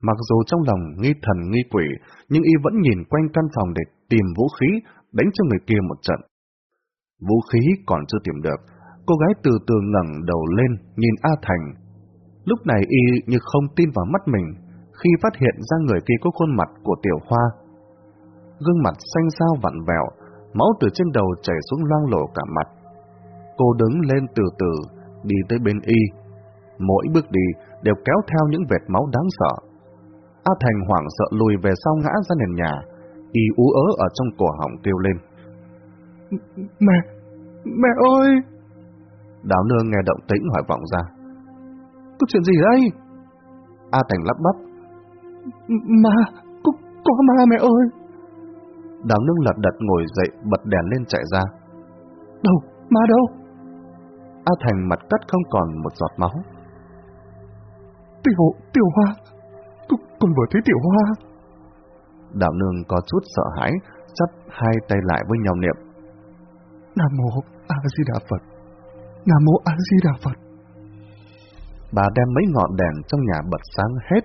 Mặc dù trong lòng nghi thần nghi quỷ, nhưng y vẫn nhìn quanh căn phòng để tìm vũ khí, đánh cho người kia một trận. Vũ khí còn chưa tìm được, cô gái từ từ ngẩng đầu lên nhìn A Thành. Lúc này y như không tin vào mắt mình khi phát hiện ra người kia có khuôn mặt của Tiểu Hoa. Gương mặt xanh xao vặn vẹo, máu từ trên đầu chảy xuống loang lổ cả mặt. Cô đứng lên từ từ, đi tới bên y. Mỗi bước đi đều kéo theo những vệt máu đáng sợ. A Thành hoảng sợ lùi về sau ngã ra nền nhà, y ú ớ ở trong cổ họng kêu lên. Mẹ, mẹ ơi! Đào nương nghe động tĩnh hỏi vọng ra. Có chuyện gì đây? A Thành lắp bắp. Ma, có, có ma mẹ ơi! Đào nương lật đật ngồi dậy bật đèn lên chạy ra. Đâu, ma đâu? A Thành mặt cắt không còn một giọt máu. Tiểu, tiểu hoa, con, vừa thấy tiểu hoa. Đạo nương có chút sợ hãi, chắp hai tay lại với nhau niệm. Nam mô A Di Đà Phật. Nam mô A Di Đà Phật. Bà đem mấy ngọn đèn trong nhà bật sáng hết.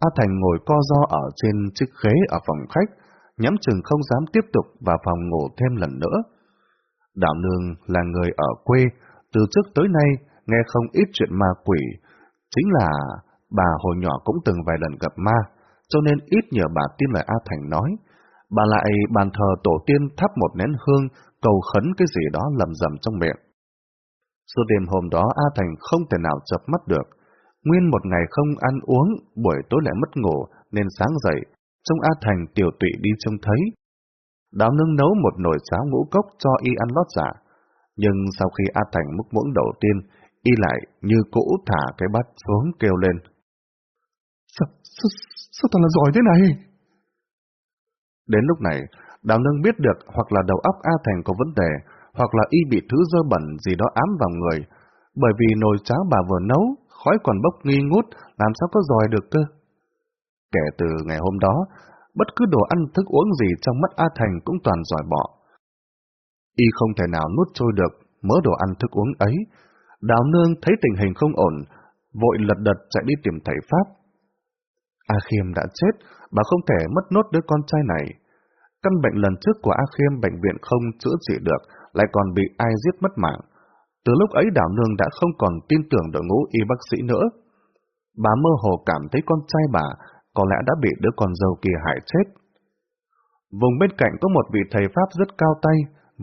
A Thành ngồi co do ở trên chiếc ghế ở phòng khách, nhắm chừng không dám tiếp tục vào phòng ngủ thêm lần nữa. Đạo nương là người ở quê, từ trước tới nay nghe không ít chuyện ma quỷ, chính là bà hồi nhỏ cũng từng vài lần gặp ma, cho nên ít nhờ bà tin lời A Thành nói. Bà lại bàn thờ tổ tiên thắp một nén hương, cầu khấn cái gì đó lầm rầm trong miệng. Suốt đêm hôm đó A Thành không thể nào chập mắt được. Nguyên một ngày không ăn uống, buổi tối lại mất ngủ, nên sáng dậy, trông A Thành tiểu tụy đi trông thấy. Đào nương nấu một nồi cháo ngũ cốc cho y ăn lót giả. Dạ. Nhưng sau khi A Thành múc muỗng đầu tiên, y lại như cũ thả cái bát xuống kêu lên. Sao, sao, sao toàn là giỏi thế này? Đến lúc này, Đào Nương biết được hoặc là đầu óc A Thành có vấn đề, hoặc là y bị thứ dơ bẩn gì đó ám vào người, bởi vì nồi cháo bà vừa nấu, khói còn bốc nghi ngút, làm sao có giỏi được cơ. Kể từ ngày hôm đó, bất cứ đồ ăn thức uống gì trong mắt A Thành cũng toàn giỏi bỏ. Y không thể nào nuốt trôi được mớ đồ ăn thức uống ấy. Đào nương thấy tình hình không ổn, vội lật đật chạy đi tìm thầy Pháp. A Khiêm đã chết, bà không thể mất nốt đứa con trai này. Căn bệnh lần trước của A Khiêm bệnh viện không chữa trị được, lại còn bị ai giết mất mạng. Từ lúc ấy Đào Nương đã không còn tin tưởng đội ngũ y bác sĩ nữa. Bà mơ hồ cảm thấy con trai bà có lẽ đã bị đứa con dâu kia hại chết. Vùng bên cạnh có một vị thầy Pháp rất cao tay,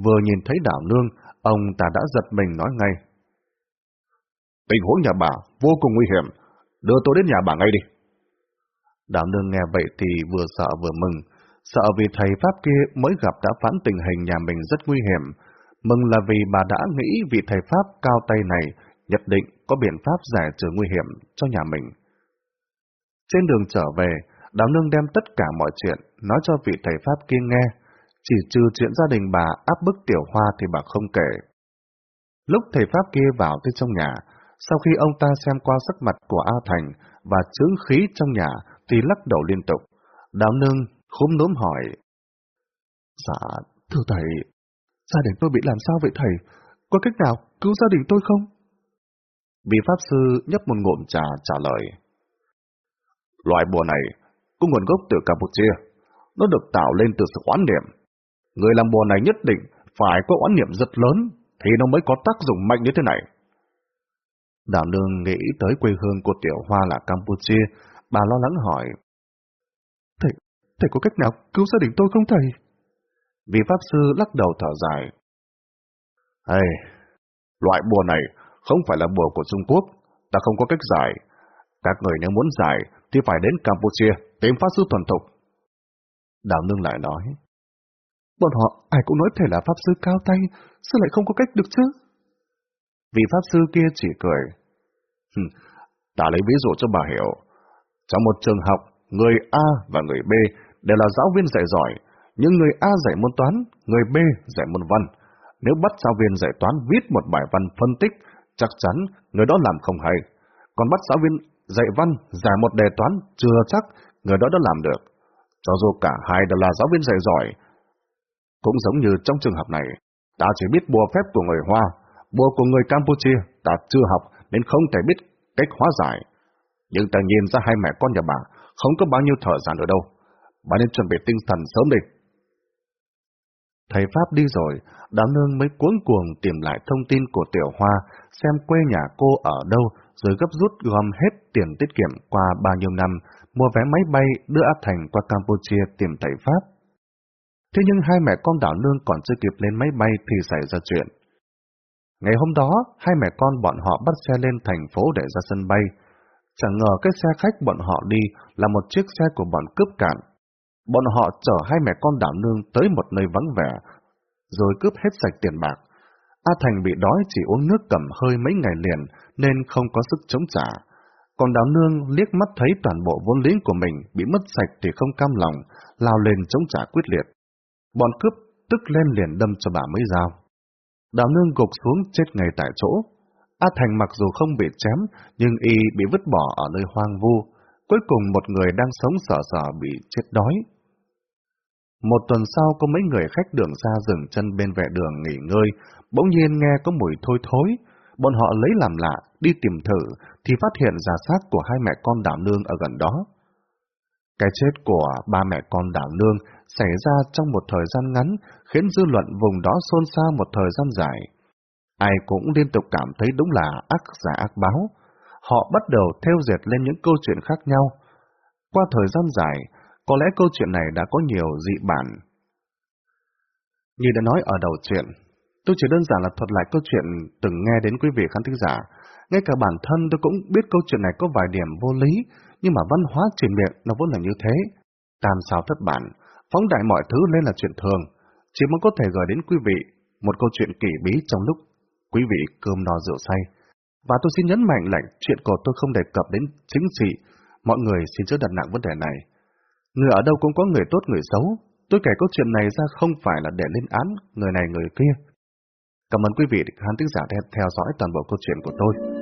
vừa nhìn thấy Đào Nương, ông ta đã giật mình nói ngay. Tình huống nhà bà vô cùng nguy hiểm, đưa tôi đến nhà bà ngay đi. Đào Nương nghe vậy thì vừa sợ vừa mừng, sợ vì thầy Pháp kia mới gặp đã phán tình hình nhà mình rất nguy hiểm, mừng là vì bà đã nghĩ vị thầy Pháp cao tay này nhất định có biện pháp giải trừ nguy hiểm cho nhà mình. Trên đường trở về, Đào Nương đem tất cả mọi chuyện nói cho vị thầy Pháp kia nghe, chỉ trừ chuyện gia đình bà áp bức tiểu hoa thì bà không kể. Lúc thầy Pháp kia vào tới trong nhà, sau khi ông ta xem qua sắc mặt của A Thành và chướng khí trong nhà thì lắc đầu liên tục. Đào Nương khúm núm hỏi. Dạ, thưa thầy, gia đình tôi bị làm sao vậy thầy? Có cách nào cứu gia đình tôi không? Vị Pháp Sư nhấp một ngụm trà trả lời. Loại bùa này có nguồn gốc từ Campuchia. Nó được tạo lên từ sự oán niệm. Người làm bùa này nhất định phải có oán niệm rất lớn thì nó mới có tác dụng mạnh như thế này. Đạo Nương nghĩ tới quê hương của Tiểu Hoa là Campuchia, bà lo lắng hỏi. Thầy, thầy có cách nào cứu gia đình tôi không thầy? Vị Pháp Sư lắc đầu thở dài. Hey, loại bùa này không phải là bùa của Trung Quốc, ta không có cách giải. Các người nếu muốn giải thì phải đến Campuchia tìm Pháp Sư thuần thục. Đạo Nương lại nói. Bọn họ ai cũng nói thể là Pháp Sư cao tay, sao lại không có cách được chứ? Vị Pháp Sư kia chỉ cười. ta lấy ví dụ cho bà hiểu. Trong một trường học, người A và người B đều là giáo viên dạy giỏi, nhưng người A dạy môn toán, người B dạy môn văn. Nếu bắt giáo viên dạy toán viết một bài văn phân tích, chắc chắn người đó làm không hay. Còn bắt giáo viên dạy văn giải một đề toán chưa chắc người đó đã làm được. Cho dù cả hai đều là giáo viên dạy giỏi, cũng giống như trong trường hợp này, ta chỉ biết bùa phép của người Hoa, bùa của người Campuchia, ta chưa học nên không thể biết cách hóa giải. Nhưng ta nhìn ra hai mẹ con nhà bà không có bao nhiêu thời gian ở đâu. Bà nên chuẩn bị tinh thần sớm đi. Thầy Pháp đi rồi, đám nương mới cuống cuồng tìm lại thông tin của Tiểu Hoa, xem quê nhà cô ở đâu, rồi gấp rút gom hết tiền tiết kiệm qua bao nhiêu năm, mua vé máy bay đưa A Thành qua Campuchia tìm thầy Pháp. Thế nhưng hai mẹ con đảo nương còn chưa kịp lên máy bay thì xảy ra chuyện. Ngày hôm đó, hai mẹ con bọn họ bắt xe lên thành phố để ra sân bay. Chẳng ngờ cái xe khách bọn họ đi là một chiếc xe của bọn cướp cạn. Bọn họ chở hai mẹ con đảo nương tới một nơi vắng vẻ, rồi cướp hết sạch tiền bạc. A Thành bị đói chỉ uống nước cầm hơi mấy ngày liền nên không có sức chống trả. Còn đào nương liếc mắt thấy toàn bộ vốn liếng của mình bị mất sạch thì không cam lòng, lao lên chống trả quyết liệt. Bọn cướp tức lên liền đâm cho bà mấy dao. Đào nương gục xuống chết ngay tại chỗ. A Thành mặc dù không bị chém, nhưng y bị vứt bỏ ở nơi hoang vu. Cuối cùng một người đang sống sợ sợ bị chết đói. Một tuần sau có mấy người khách đường xa dừng chân bên vệ đường nghỉ ngơi, bỗng nhiên nghe có mùi thôi thối. Bọn họ lấy làm lạ, đi tìm thử, thì phát hiện giả xác của hai mẹ con đảo nương ở gần đó. Cái chết của ba mẹ con đảo nương xảy ra trong một thời gian ngắn, khiến dư luận vùng đó xôn xao một thời gian dài. Ai cũng liên tục cảm thấy đúng là ác giả ác báo. Họ bắt đầu theo dệt lên những câu chuyện khác nhau. Qua thời gian dài, có lẽ câu chuyện này đã có nhiều dị bản. Như đã nói ở đầu chuyện, tôi chỉ đơn giản là thuật lại câu chuyện từng nghe đến quý vị khán thính giả. Ngay cả bản thân tôi cũng biết câu chuyện này có vài điểm vô lý, nhưng mà văn hóa truyền miệng nó vốn là như thế. Tam sao thất bản, phóng đại mọi thứ lên là chuyện thường, chỉ muốn có thể gửi đến quý vị một câu chuyện kỳ bí trong lúc quý vị cơm no rượu say. Và tôi xin nhấn mạnh lệnh chuyện của tôi không đề cập đến chính trị, mọi người xin chớ đặt nặng vấn đề này. Người ở đâu cũng có người tốt người xấu, tôi kể câu chuyện này ra không phải là để lên án người này người kia. Cảm ơn quý vị khán thính giả theo dõi toàn bộ câu chuyện của tôi.